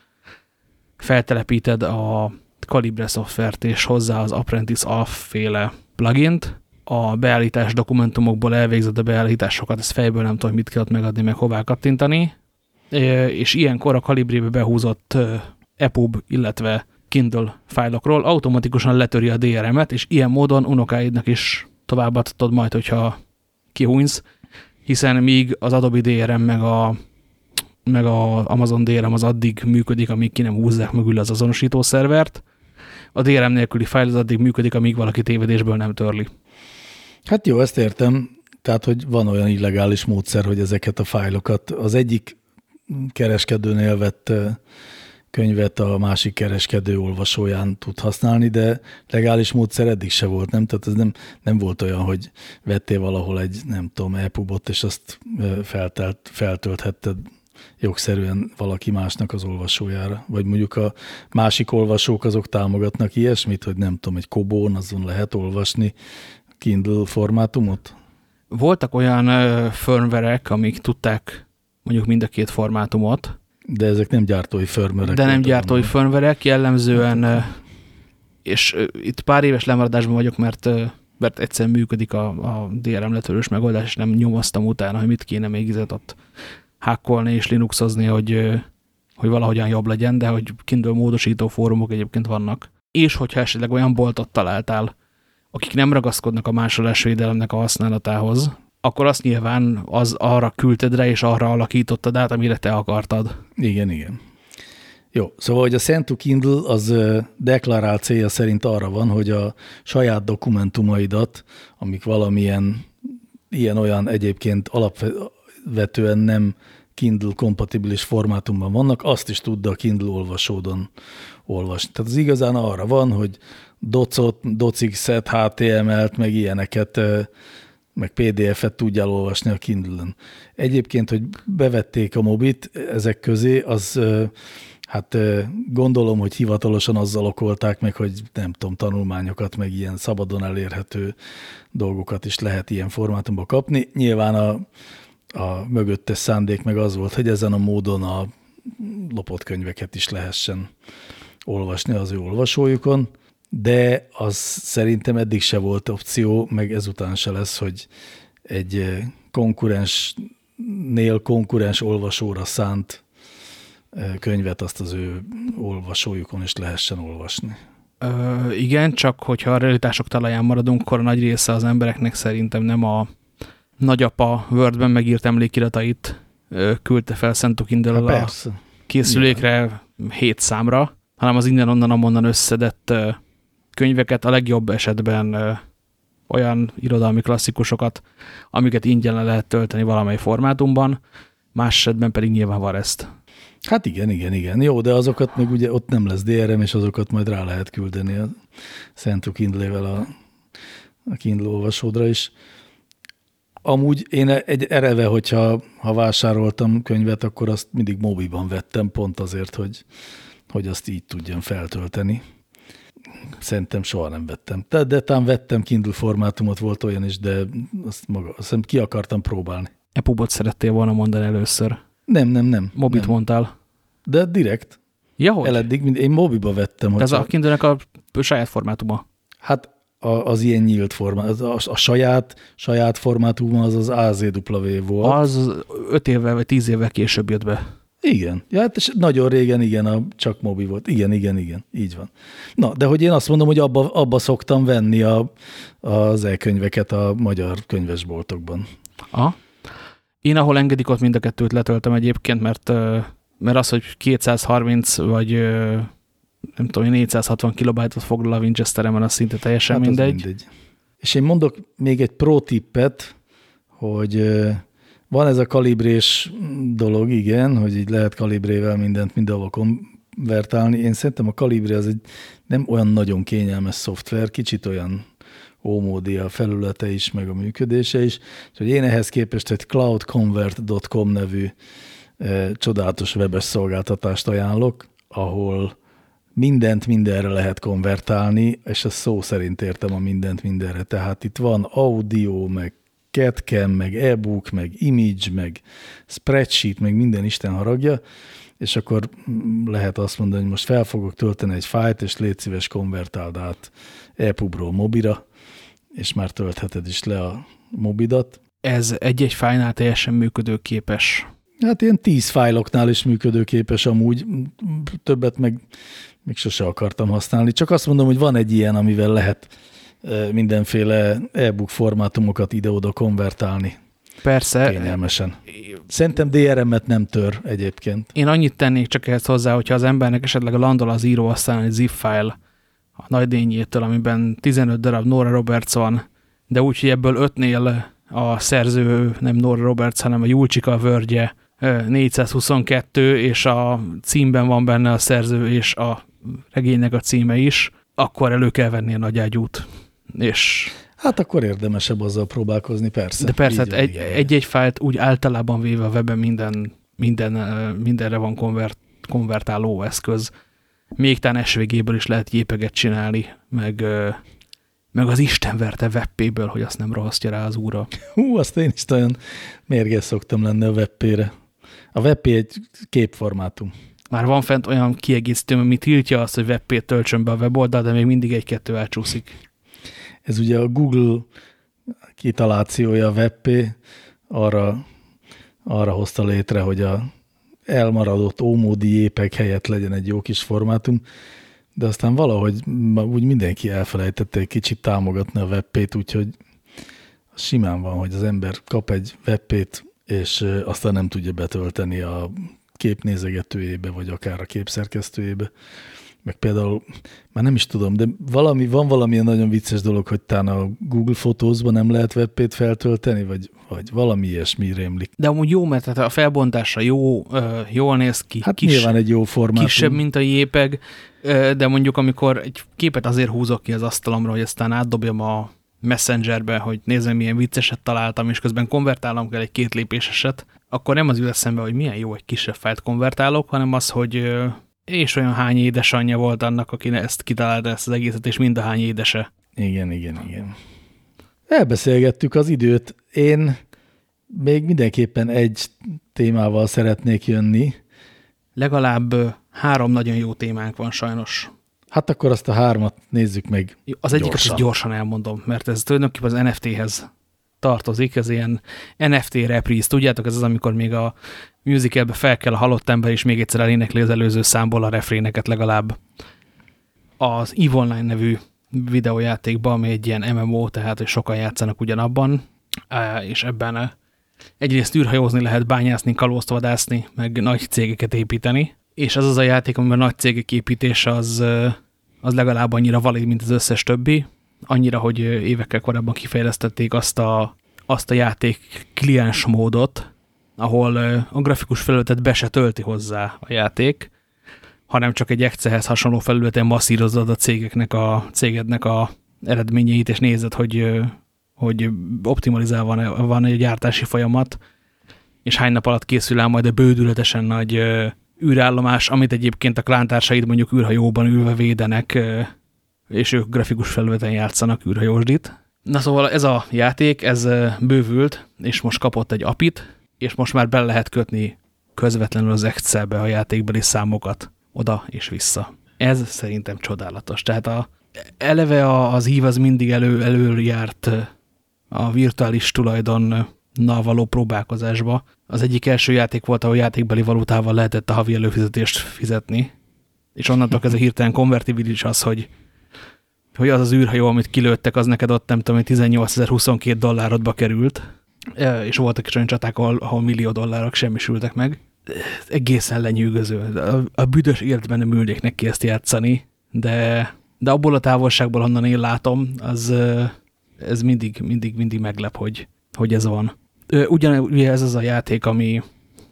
feltelepíted a Calibre szoftvert és hozzá az Apprentice Off féle plugint, a beállítás dokumentumokból elvégzed a beállításokat, ezt fejből nem tudom, mit kell megadni, meg hová kattintani, és ilyenkor a kalibrébe behúzott EPUB, illetve Kindle fájlokról automatikusan letöri a DRM-et, és ilyen módon unokáidnak is továbbadhatod majd, hogyha kihúnysz, hiszen míg az Adobe DRM meg a, meg a Amazon DRM az addig működik, amíg ki nem húzzák mögül az azonosító szervert, a DRM nélküli fájl az addig működik, amíg valaki tévedésből nem törli. Hát jó, ezt értem. Tehát, hogy van olyan illegális módszer, hogy ezeket a fájlokat az egyik kereskedőnél vett könyvet a másik kereskedő olvasóján tud használni, de legális módszer eddig se volt, nem? Tehát ez nem, nem volt olyan, hogy vettél valahol egy, nem tudom, EPUB-ot, és azt feltelt, feltölthetted jogszerűen valaki másnak az olvasójára. Vagy mondjuk a másik olvasók azok támogatnak ilyesmit, hogy nem tudom, egy kobón azon lehet olvasni Kindle formátumot? Voltak olyan firmverek, amik tudták mondjuk mind a két formátumot. De ezek nem gyártói firmverek. De nem gyártói firmverek, jellemzően, és itt pár éves lemaradásban vagyok, mert mert egyszerűen működik a, a DRM letörős megoldás, és nem nyomoztam utána, hogy mit kéne még ott hákkolni és linuxozni, hogy, hogy valahogyan jobb legyen, de hogy Kindle módosító fórumok egyébként vannak. És hogyha esetleg olyan boltot találtál, akik nem ragaszkodnak a másolásvédelemnek a használatához, akkor azt nyilván az arra küldted rá, és arra alakítottad át, amire te akartad. Igen, igen. Jó, szóval, hogy a Send to Kindle az deklarált célja szerint arra van, hogy a saját dokumentumaidat, amik valamilyen ilyen-olyan egyébként alapvetően nem Kindle kompatibilis formátumban vannak, azt is tud a Kindle olvasódon olvasni. Tehát az igazán arra van, hogy docot, docx-et, HTML-t, meg ilyeneket, meg PDF-et tudjál olvasni a Kindle-en. Egyébként, hogy bevették a mobit ezek közé, az hát gondolom, hogy hivatalosan azzal okolták meg, hogy nem tudom, tanulmányokat, meg ilyen szabadon elérhető dolgokat is lehet ilyen formátumban kapni. Nyilván a, a mögöttes szándék meg az volt, hogy ezen a módon a lopott könyveket is lehessen olvasni az ő olvasójukon de az szerintem eddig se volt opció, meg ezután se lesz, hogy egy eh, konkurensnél konkurens olvasóra szánt eh, könyvet azt az ő olvasójukon is lehessen olvasni. Ö, igen, csak hogyha a realitások talaján maradunk, akkor a nagy része az embereknek szerintem nem a nagyapa Wordben megírt emlékiratait küldte fel Szent Kindle a készülékre hét számra, hanem az innen-onnan-amonnan összedett könyveket, a legjobb esetben olyan irodalmi klasszikusokat, amiket ingyen le lehet tölteni valamely formátumban, más esetben pedig nyilván van ezt. Hát igen, igen, igen. Jó, de azokat még ugye ott nem lesz DRM, és azokat majd rá lehet küldeni a Centu Kindle-vel a, a Kindle olvasódra is. Amúgy én egy ereve, hogyha ha vásároltam könyvet, akkor azt mindig mobiban vettem, pont azért, hogy, hogy azt így tudjam feltölteni. Szerintem soha nem vettem. De, de talán vettem Kindle formátumot, volt olyan is, de azt maga, azt ki akartam próbálni. Epubot szerettél volna mondani először. Nem, nem, nem. Mobit nem. mondtál. De direkt. Ja, hogy? Eleddig, mind- én mobiba vettem. De ez a Kindle-nek a saját formátuma. Hát a, az ilyen nyílt forma, az a, a saját, saját formátuma az az AZW volt. Az öt évvel vagy tíz évvel később jött be. Igen. Ja, hát és nagyon régen igen, a, csak mobi volt. Igen, igen, igen, így van. Na, de hogy én azt mondom, hogy abba, abba szoktam venni a, az e-könyveket a magyar könyvesboltokban. Aha. Én, ahol engedik, ott mind a kettőt letöltöm egyébként, mert, mert az, hogy 230 vagy nem tudom, 460 kilobájtot foglal a Winchesteremen, az szinte teljesen Hát mindegy. mindegy. És én mondok még egy pro tippet, hogy van ez a kalibrés dolog, igen, hogy így lehet kalibrével mindent mindenhol konvertálni. Én szerintem a kalibré az egy nem olyan nagyon kényelmes szoftver, kicsit olyan ómódi a felülete is, meg a működése is. Úgyhogy én ehhez képest egy cloudconvert.com nevű e, csodálatos webes szolgáltatást ajánlok, ahol mindent mindenre lehet konvertálni, és ezt szó szerint értem a mindent mindenre. Tehát itt van audio, meg CAD-CAM, meg e-book, meg image, meg spreadsheet, meg minden Isten haragja, és akkor lehet azt mondani, hogy most fel fogok tölteni egy fájlt, és légy szíves konvertáld át EPUB-ról mobira, és már töltheted is le a mobidat. Ez egy-egy fájnál teljesen működőképes. Hát ilyen tíz fájloknál is működőképes amúgy, többet meg még sose akartam használni. Csak azt mondom, hogy van egy ilyen, amivel lehet eh, mindenféle e-book formátumokat ide-oda konvertálni Persze, kényelmesen. Szerintem DRM-et nem tör egyébként. én annyit tennék csak ehhez hozzá, hogyha az embernek esetleg landol az író aztán egy zip file a nagy dényétől, amiben 15 darab Nora Roberts van, de úgy, hogy ebből ötnél a szerző nem Nora Roberts, hanem a Julcsika vörgye ö, 422, és a címben van benne a szerző és a regénynek a címe is, akkor elő kell venni a nagyágyút. És, Hát akkor érdemesebb azzal próbálkozni, persze. de persze, hát egy-egy fájlt úgy általában véve a webben minden, minden, mindenre van konvert, konvertáló eszköz. Még talán SVG-ből is lehet jépeget csinálni, meg, meg az Isten verte webpéből, hogy azt nem rohasztja rá az úra. Hú, azt én is nagyon mérges szoktam lenni a webpére. A webp egy képformátum. Már van fent olyan kiegészítő, ami tiltja azt, hogy webp töltsön be a weboldal, de még mindig egy-kettő elcsúszik. Ez ugye a Google kitalációja a WebP arra, arra hozta létre, hogy a elmaradott ómódi épek helyett legyen egy jó kis formátum, de aztán valahogy úgy mindenki elfelejtette egy kicsit támogatni a WebP-t, úgyhogy simán van, hogy az ember kap egy WebP-t, és aztán nem tudja betölteni a képnézegetőjébe, vagy akár a képszerkesztőjébe. Meg például, már nem is tudom, de valami, van valamilyen nagyon vicces dolog, hogy talán a Google Photos-ban nem lehet webp feltölteni, vagy, vagy valami ilyesmi rémlik. De amúgy jó, mert hát a felbontása jó, jól néz ki, Hát kis, nyilván egy jó formátum. kisebb, mint a jépeg, ö, de mondjuk amikor egy képet azért húzok ki az asztalomra, hogy aztán átdobjam a messengerbe, hogy nézem, milyen vicceset találtam, és közben konvertálnom kell egy két lépéseset, akkor nem az jut eszembe, hogy milyen jó egy kisebb fájlt konvertálok, hanem az, hogy és olyan hány édesanyja volt annak, aki ezt kitalálta ezt az egészet, és mind a hány édese. Igen, igen, igen. Elbeszélgettük az időt. Én még mindenképpen egy témával szeretnék jönni. Legalább három nagyon jó témánk van sajnos. Hát akkor azt a hármat nézzük meg. Az egyiket Gyorsan. gyorsan. gyorsan elmondom, mert ez tulajdonképpen az NFT-hez tartozik, ez ilyen NFT repríz. Tudjátok, ez az, amikor még a musicalbe fel kell a halott ember, és még egyszer elénekli az előző számból a refréneket legalább. Az EVE Online nevű videójátékban, ami egy ilyen MMO, tehát hogy sokan játszanak ugyanabban, és ebben eh, egyrészt űrhajózni lehet, bányászni, kalózt vadászni, meg nagy cégeket építeni, és az az a játék, amiben nagy cégek építése az, eh, az legalább annyira valid, mint az összes többi, annyira, hogy évekkel korábban kifejlesztették azt a, azt a játék kliens módot, ahol a grafikus felületet be se tölti hozzá a játék, hanem csak egy Excelhez hasonló felületen masszírozod a cégeknek a cégednek a eredményeit, és nézed, hogy, hogy optimalizálva van, van egy gyártási folyamat, és hány nap alatt készül el majd a bődületesen nagy űrállomás, amit egyébként a klántársaid mondjuk űrhajóban ülve védenek, és ők grafikus felületen játszanak űrhajósdit. Na szóval ez a játék, ez bővült, és most kapott egy apit, és most már be lehet kötni közvetlenül az Excelbe a játékbeli számokat oda és vissza. Ez szerintem csodálatos. Tehát a, eleve az hív az mindig elő, előjárt a virtuális tulajdonnal való próbálkozásba. Az egyik első játék volt, ahol játékbeli valutával lehetett a havi előfizetést fizetni, és onnantól ez a hirtelen konvertibilis az, hogy, hogy az az űrhajó, amit kilőttek, az neked ott nem tudom, 18.022 dollárodba került, és voltak is olyan csaták, ahol, ahol millió dollárok semmisültek meg. Egészen lenyűgöző. A, a büdös életben nem ülnék neki ezt játszani, de, de abból a távolságból, honnan én látom, az ez mindig, mindig, mindig meglep, hogy, hogy ez van. Ugyanúgy ez az a játék, ami,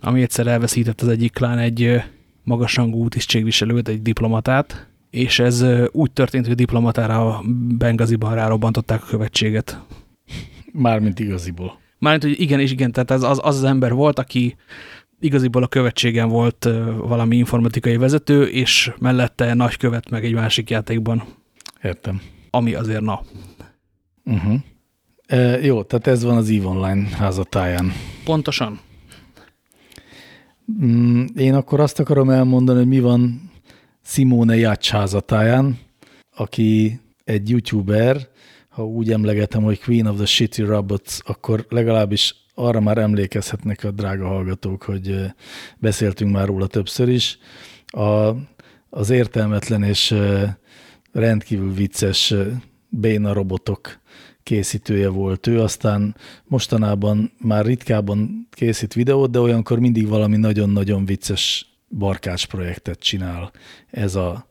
ami egyszer elveszített az egyik klán egy magasrangú tisztségviselőt, egy diplomatát, és ez úgy történt, hogy a diplomatára Bengaziban rárobbantották a követséget. Mármint igaziból. Mármint, hogy igen és igen, tehát ez az, az az ember volt, aki igaziból a követségen volt valami informatikai vezető, és mellette nagykövet meg egy másik játékban. Értem. Ami azért na. Uh -huh. e, jó, tehát ez van az EVE Online házatáján. Pontosan. Mm, én akkor azt akarom elmondani, hogy mi van Simone Jacz házatáján, aki egy youtuber, ha úgy emlegetem, hogy Queen of the Shitty Robots, akkor legalábbis arra már emlékezhetnek a drága hallgatók, hogy beszéltünk már róla többször is. A, az értelmetlen és rendkívül vicces béna robotok készítője volt ő, aztán mostanában már ritkában készít videót, de olyankor mindig valami nagyon-nagyon vicces barkács projektet csinál. Ez a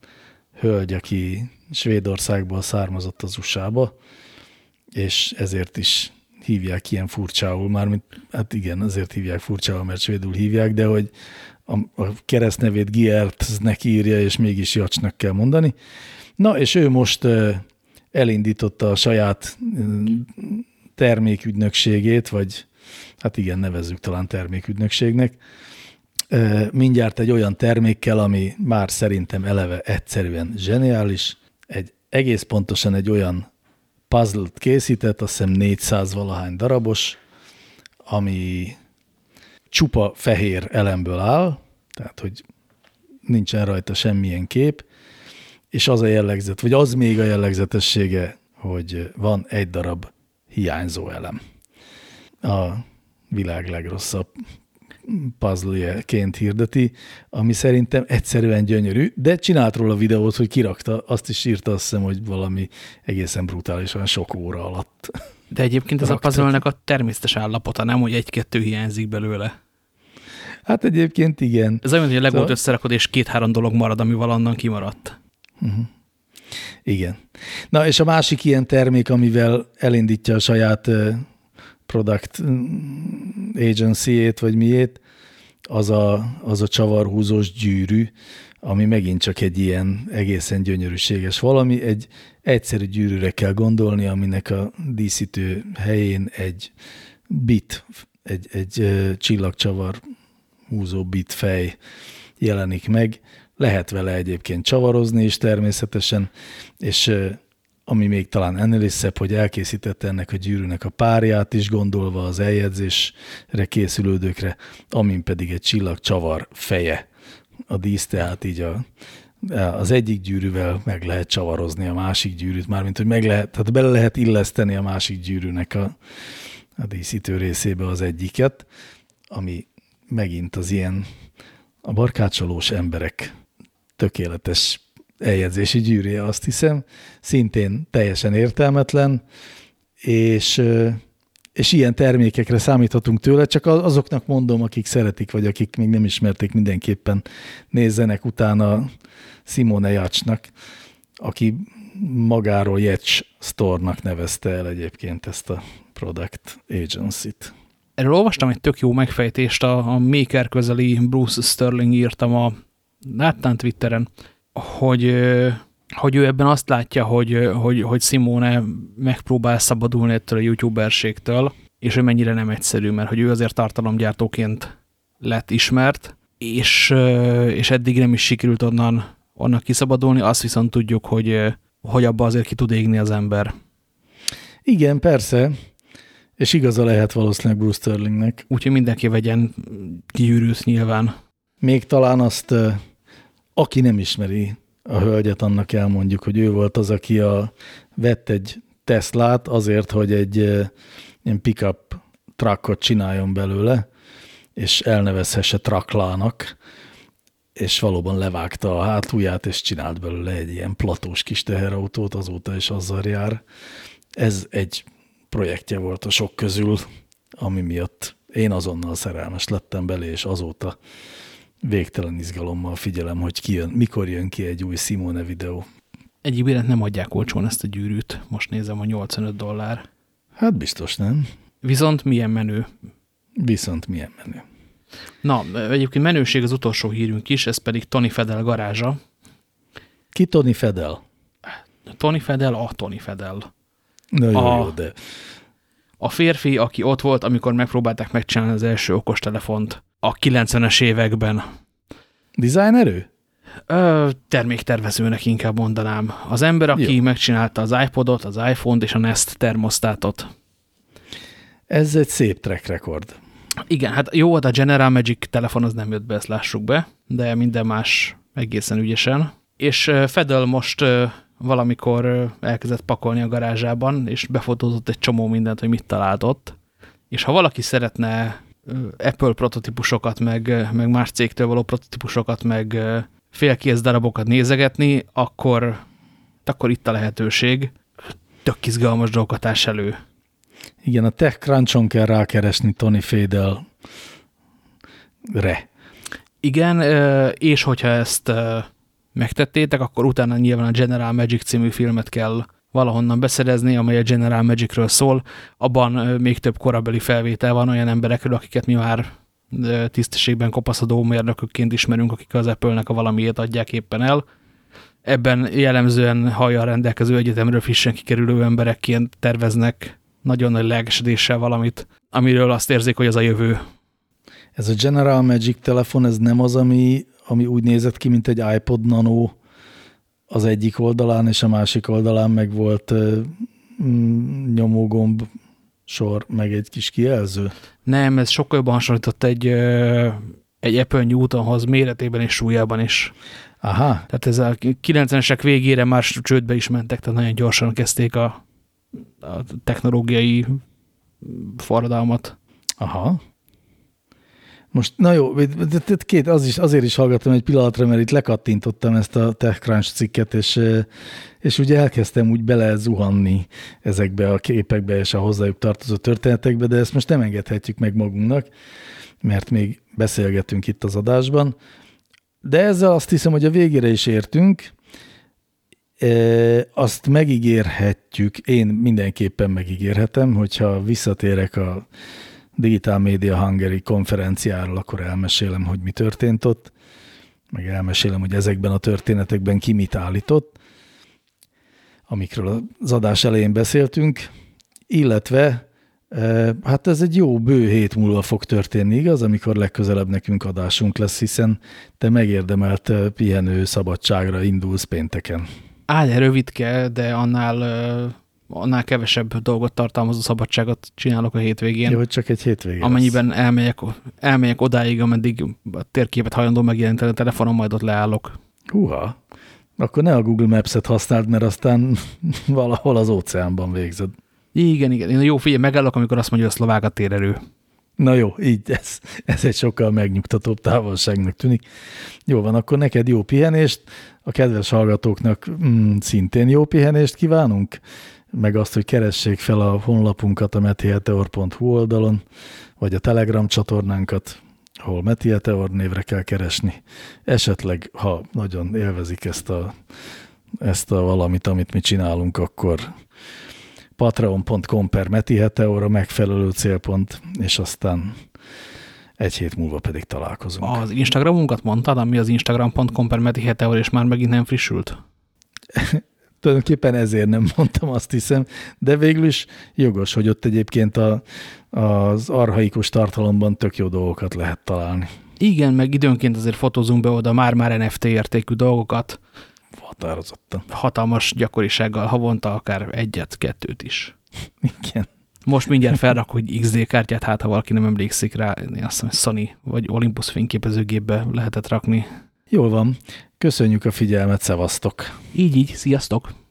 hölgy, aki Svédországból származott az USA-ba, és ezért is hívják ilyen furcsául, mármint, hát igen, azért hívják furcsául, mert svédul hívják, de hogy a, a keresztnevét Giertznek írja, és mégis Jacsnak kell mondani. Na, és ő most elindította a saját termékügynökségét, vagy hát igen, nevezzük talán termékügynökségnek, mindjárt egy olyan termékkel, ami már szerintem eleve egyszerűen zseniális, egy egész pontosan egy olyan puzzle-t készített, azt hiszem 400 valahány darabos, ami csupa fehér elemből áll, tehát hogy nincsen rajta semmilyen kép, és az a jellegzet, vagy az még a jellegzetessége, hogy van egy darab hiányzó elem. A világ legrosszabb puzzle-ként hirdeti, ami szerintem egyszerűen gyönyörű, de csinált róla videót, hogy kirakta, azt is írta, azt hiszem, hogy valami egészen brutálisan sok óra alatt. De egyébként ez a puzzle a természetes állapota, nem, hogy egy-kettő hiányzik belőle. Hát egyébként igen. Ez olyan, hogy a legót szóval... összerakod, és két-három dolog marad, ami valannan kimaradt. Uh -huh. Igen. Na, és a másik ilyen termék, amivel elindítja a saját product agency-ét, vagy miét, az a, az a csavarhúzós gyűrű, ami megint csak egy ilyen egészen gyönyörűséges valami. Egy egyszerű gyűrűre kell gondolni, aminek a díszítő helyén egy bit, egy, egy csillagcsavar húzó bit fej jelenik meg. Lehet vele egyébként csavarozni is természetesen, és ami még talán ennél is szebb, hogy elkészítette ennek a gyűrűnek a párját is, gondolva az eljegyzésre készülődőkre, amin pedig egy csillag csavar feje. A dísz, tehát így a, az egyik gyűrűvel meg lehet csavarozni a másik gyűrűt, mármint, hogy meg lehet, tehát bele lehet illeszteni a másik gyűrűnek a, a díszítő részébe az egyiket, ami megint az ilyen a barkácsolós emberek tökéletes eljegyzési gyűrűje, azt hiszem, szintén teljesen értelmetlen, és, és ilyen termékekre számíthatunk tőle, csak azoknak mondom, akik szeretik, vagy akik még nem ismerték, mindenképpen nézzenek utána Simone Jacsnak, aki magáról Jetch Store-nak nevezte el egyébként ezt a Product Agency-t. Erről olvastam egy tök jó megfejtést, a, a Maker közeli Bruce Sterling írtam a láttán Twitteren, hogy, hogy ő ebben azt látja, hogy, hogy, hogy Simone megpróbál szabadulni ettől a youtuberségtől, és hogy mennyire nem egyszerű, mert hogy ő azért tartalomgyártóként lett ismert, és, és eddig nem is sikerült onnan, onnan kiszabadulni, azt viszont tudjuk, hogy, hogy abba azért ki tud égni az ember. Igen, persze, és igaza lehet valószínűleg Bruce Sterlingnek. Úgyhogy mindenki vegyen kiürült nyilván. Még talán azt, aki nem ismeri a hölgyet, annak elmondjuk, hogy ő volt az, aki a, vett egy Teslát azért, hogy egy ilyen pickup truckot csináljon belőle, és elnevezhesse traklának, és valóban levágta a hátulját, és csinált belőle egy ilyen platós kis teherautót, azóta is azzal jár. Ez egy projektje volt a sok közül, ami miatt én azonnal szerelmes lettem belé, és azóta végtelen izgalommal figyelem, hogy ki jön, mikor jön ki egy új Simone videó. Egyébként nem adják olcsón ezt a gyűrűt, most nézem a 85 dollár. Hát biztos nem. Viszont milyen menő. Viszont milyen menő. Na, egyébként menőség az utolsó hírünk is, ez pedig Tony Fedel garázsa. Ki Tony Fedel? Tony Fedel, a Tony Fedel. Na jó, a, jó, de... A férfi, aki ott volt, amikor megpróbálták megcsinálni az első okostelefont a 90-es években. Designerő? Ö, terméktervezőnek inkább mondanám. Az ember, aki Jó. megcsinálta az iPodot, az iPhone-t és a Nest termosztátot. Ez egy szép track record. Igen, hát jó, a General Magic telefon az nem jött be, ezt lássuk be, de minden más egészen ügyesen. És Fedel most valamikor elkezdett pakolni a garázsában, és befotózott egy csomó mindent, hogy mit talált ott. És ha valaki szeretne Apple prototípusokat, meg, meg más cégtől való prototípusokat, meg félkész darabokat nézegetni, akkor, akkor itt a lehetőség. Tök izgalmas dolgokat elő. Igen, a TechCrunch-on kell rákeresni Tony Fadel re. Igen, és hogyha ezt megtettétek, akkor utána nyilván a General Magic című filmet kell valahonnan beszerezni, amely a General Magicről szól. Abban még több korabeli felvétel van olyan emberekről, akiket mi már tisztességben kopaszadó mérnökökként ismerünk, akik az Apple-nek a valamiét adják éppen el. Ebben jellemzően hajjal rendelkező egyetemről frissen kikerülő emberekként terveznek nagyon nagy lelkesedéssel valamit, amiről azt érzik, hogy az a jövő. Ez a General Magic telefon, ez nem az, ami, ami úgy nézett ki, mint egy iPod Nano az egyik oldalán, és a másik oldalán meg volt mm, nyomógomb sor, meg egy kis kijelző? Nem, ez sokkal jobban hasonlított egy, egy Apple Newtonhoz méretében és súlyában is. Aha. Tehát ez a 90-esek végére már csődbe is mentek, tehát nagyon gyorsan kezdték a, a technológiai forradalmat. Aha. Most, na jó, két, az is, azért is hallgattam egy pillanatra, mert itt lekattintottam ezt a TechCrunch cikket, és, és ugye elkezdtem úgy bele zuhanni ezekbe a képekbe és a hozzájuk tartozó történetekbe, de ezt most nem engedhetjük meg magunknak, mert még beszélgetünk itt az adásban. De ezzel azt hiszem, hogy a végére is értünk. E, azt megígérhetjük, én mindenképpen megígérhetem, hogyha visszatérek a Digital Media Hungary konferenciáról, akkor elmesélem, hogy mi történt ott, meg elmesélem, hogy ezekben a történetekben ki mit állított, amikről az adás elején beszéltünk, illetve e, hát ez egy jó bő hét múlva fog történni, igaz, amikor legközelebb nekünk adásunk lesz, hiszen te megérdemelt e, pihenő szabadságra indulsz pénteken. Á, de rövidke, de annál annál kevesebb dolgot tartalmazó szabadságot csinálok a hétvégén. Jó, hogy csak egy hétvégén. Amennyiben elmegyek, elmegyek odáig, ameddig a térképet hajlandó megjeleníteni a telefonon, majd ott leállok. Húha, akkor ne a Google Maps-et használd, mert aztán valahol az óceánban végzed. Igen, igen. Én jó, figyelj, megállok, amikor azt mondja, hogy a szlovák a térerő. Na jó, így ez, ez egy sokkal megnyugtatóbb távolságnak tűnik. Jó van, akkor neked jó pihenést, a kedves hallgatóknak mm, szintén jó pihenést kívánunk meg azt, hogy keressék fel a honlapunkat a metieteor.hu oldalon, vagy a Telegram csatornánkat, ahol Metieteor névre kell keresni. Esetleg, ha nagyon élvezik ezt a ezt a valamit, amit mi csinálunk, akkor patreon.com per Meti Heteor a megfelelő célpont, és aztán egy hét múlva pedig találkozunk. Az Instagramunkat mondtad, ami az instagram.com per Meti Heteor, és már megint nem frissült? Tulajdonképpen ezért nem mondtam, azt hiszem, de végül is jogos, hogy ott egyébként a, az arhaikus tartalomban tök jó dolgokat lehet találni. Igen, meg időnként azért fotózunk be oda már-már NFT értékű dolgokat. Határozottan. Hatalmas gyakorisággal havonta akár egyet, kettőt is. Igen. Most mindjárt felrak, hogy XD kártyát, hát ha valaki nem emlékszik rá, azt hiszem, Sony vagy Olympus fényképezőgépbe lehetett rakni. Jól van. Köszönjük a figyelmet, szevasztok! Így, így, sziasztok!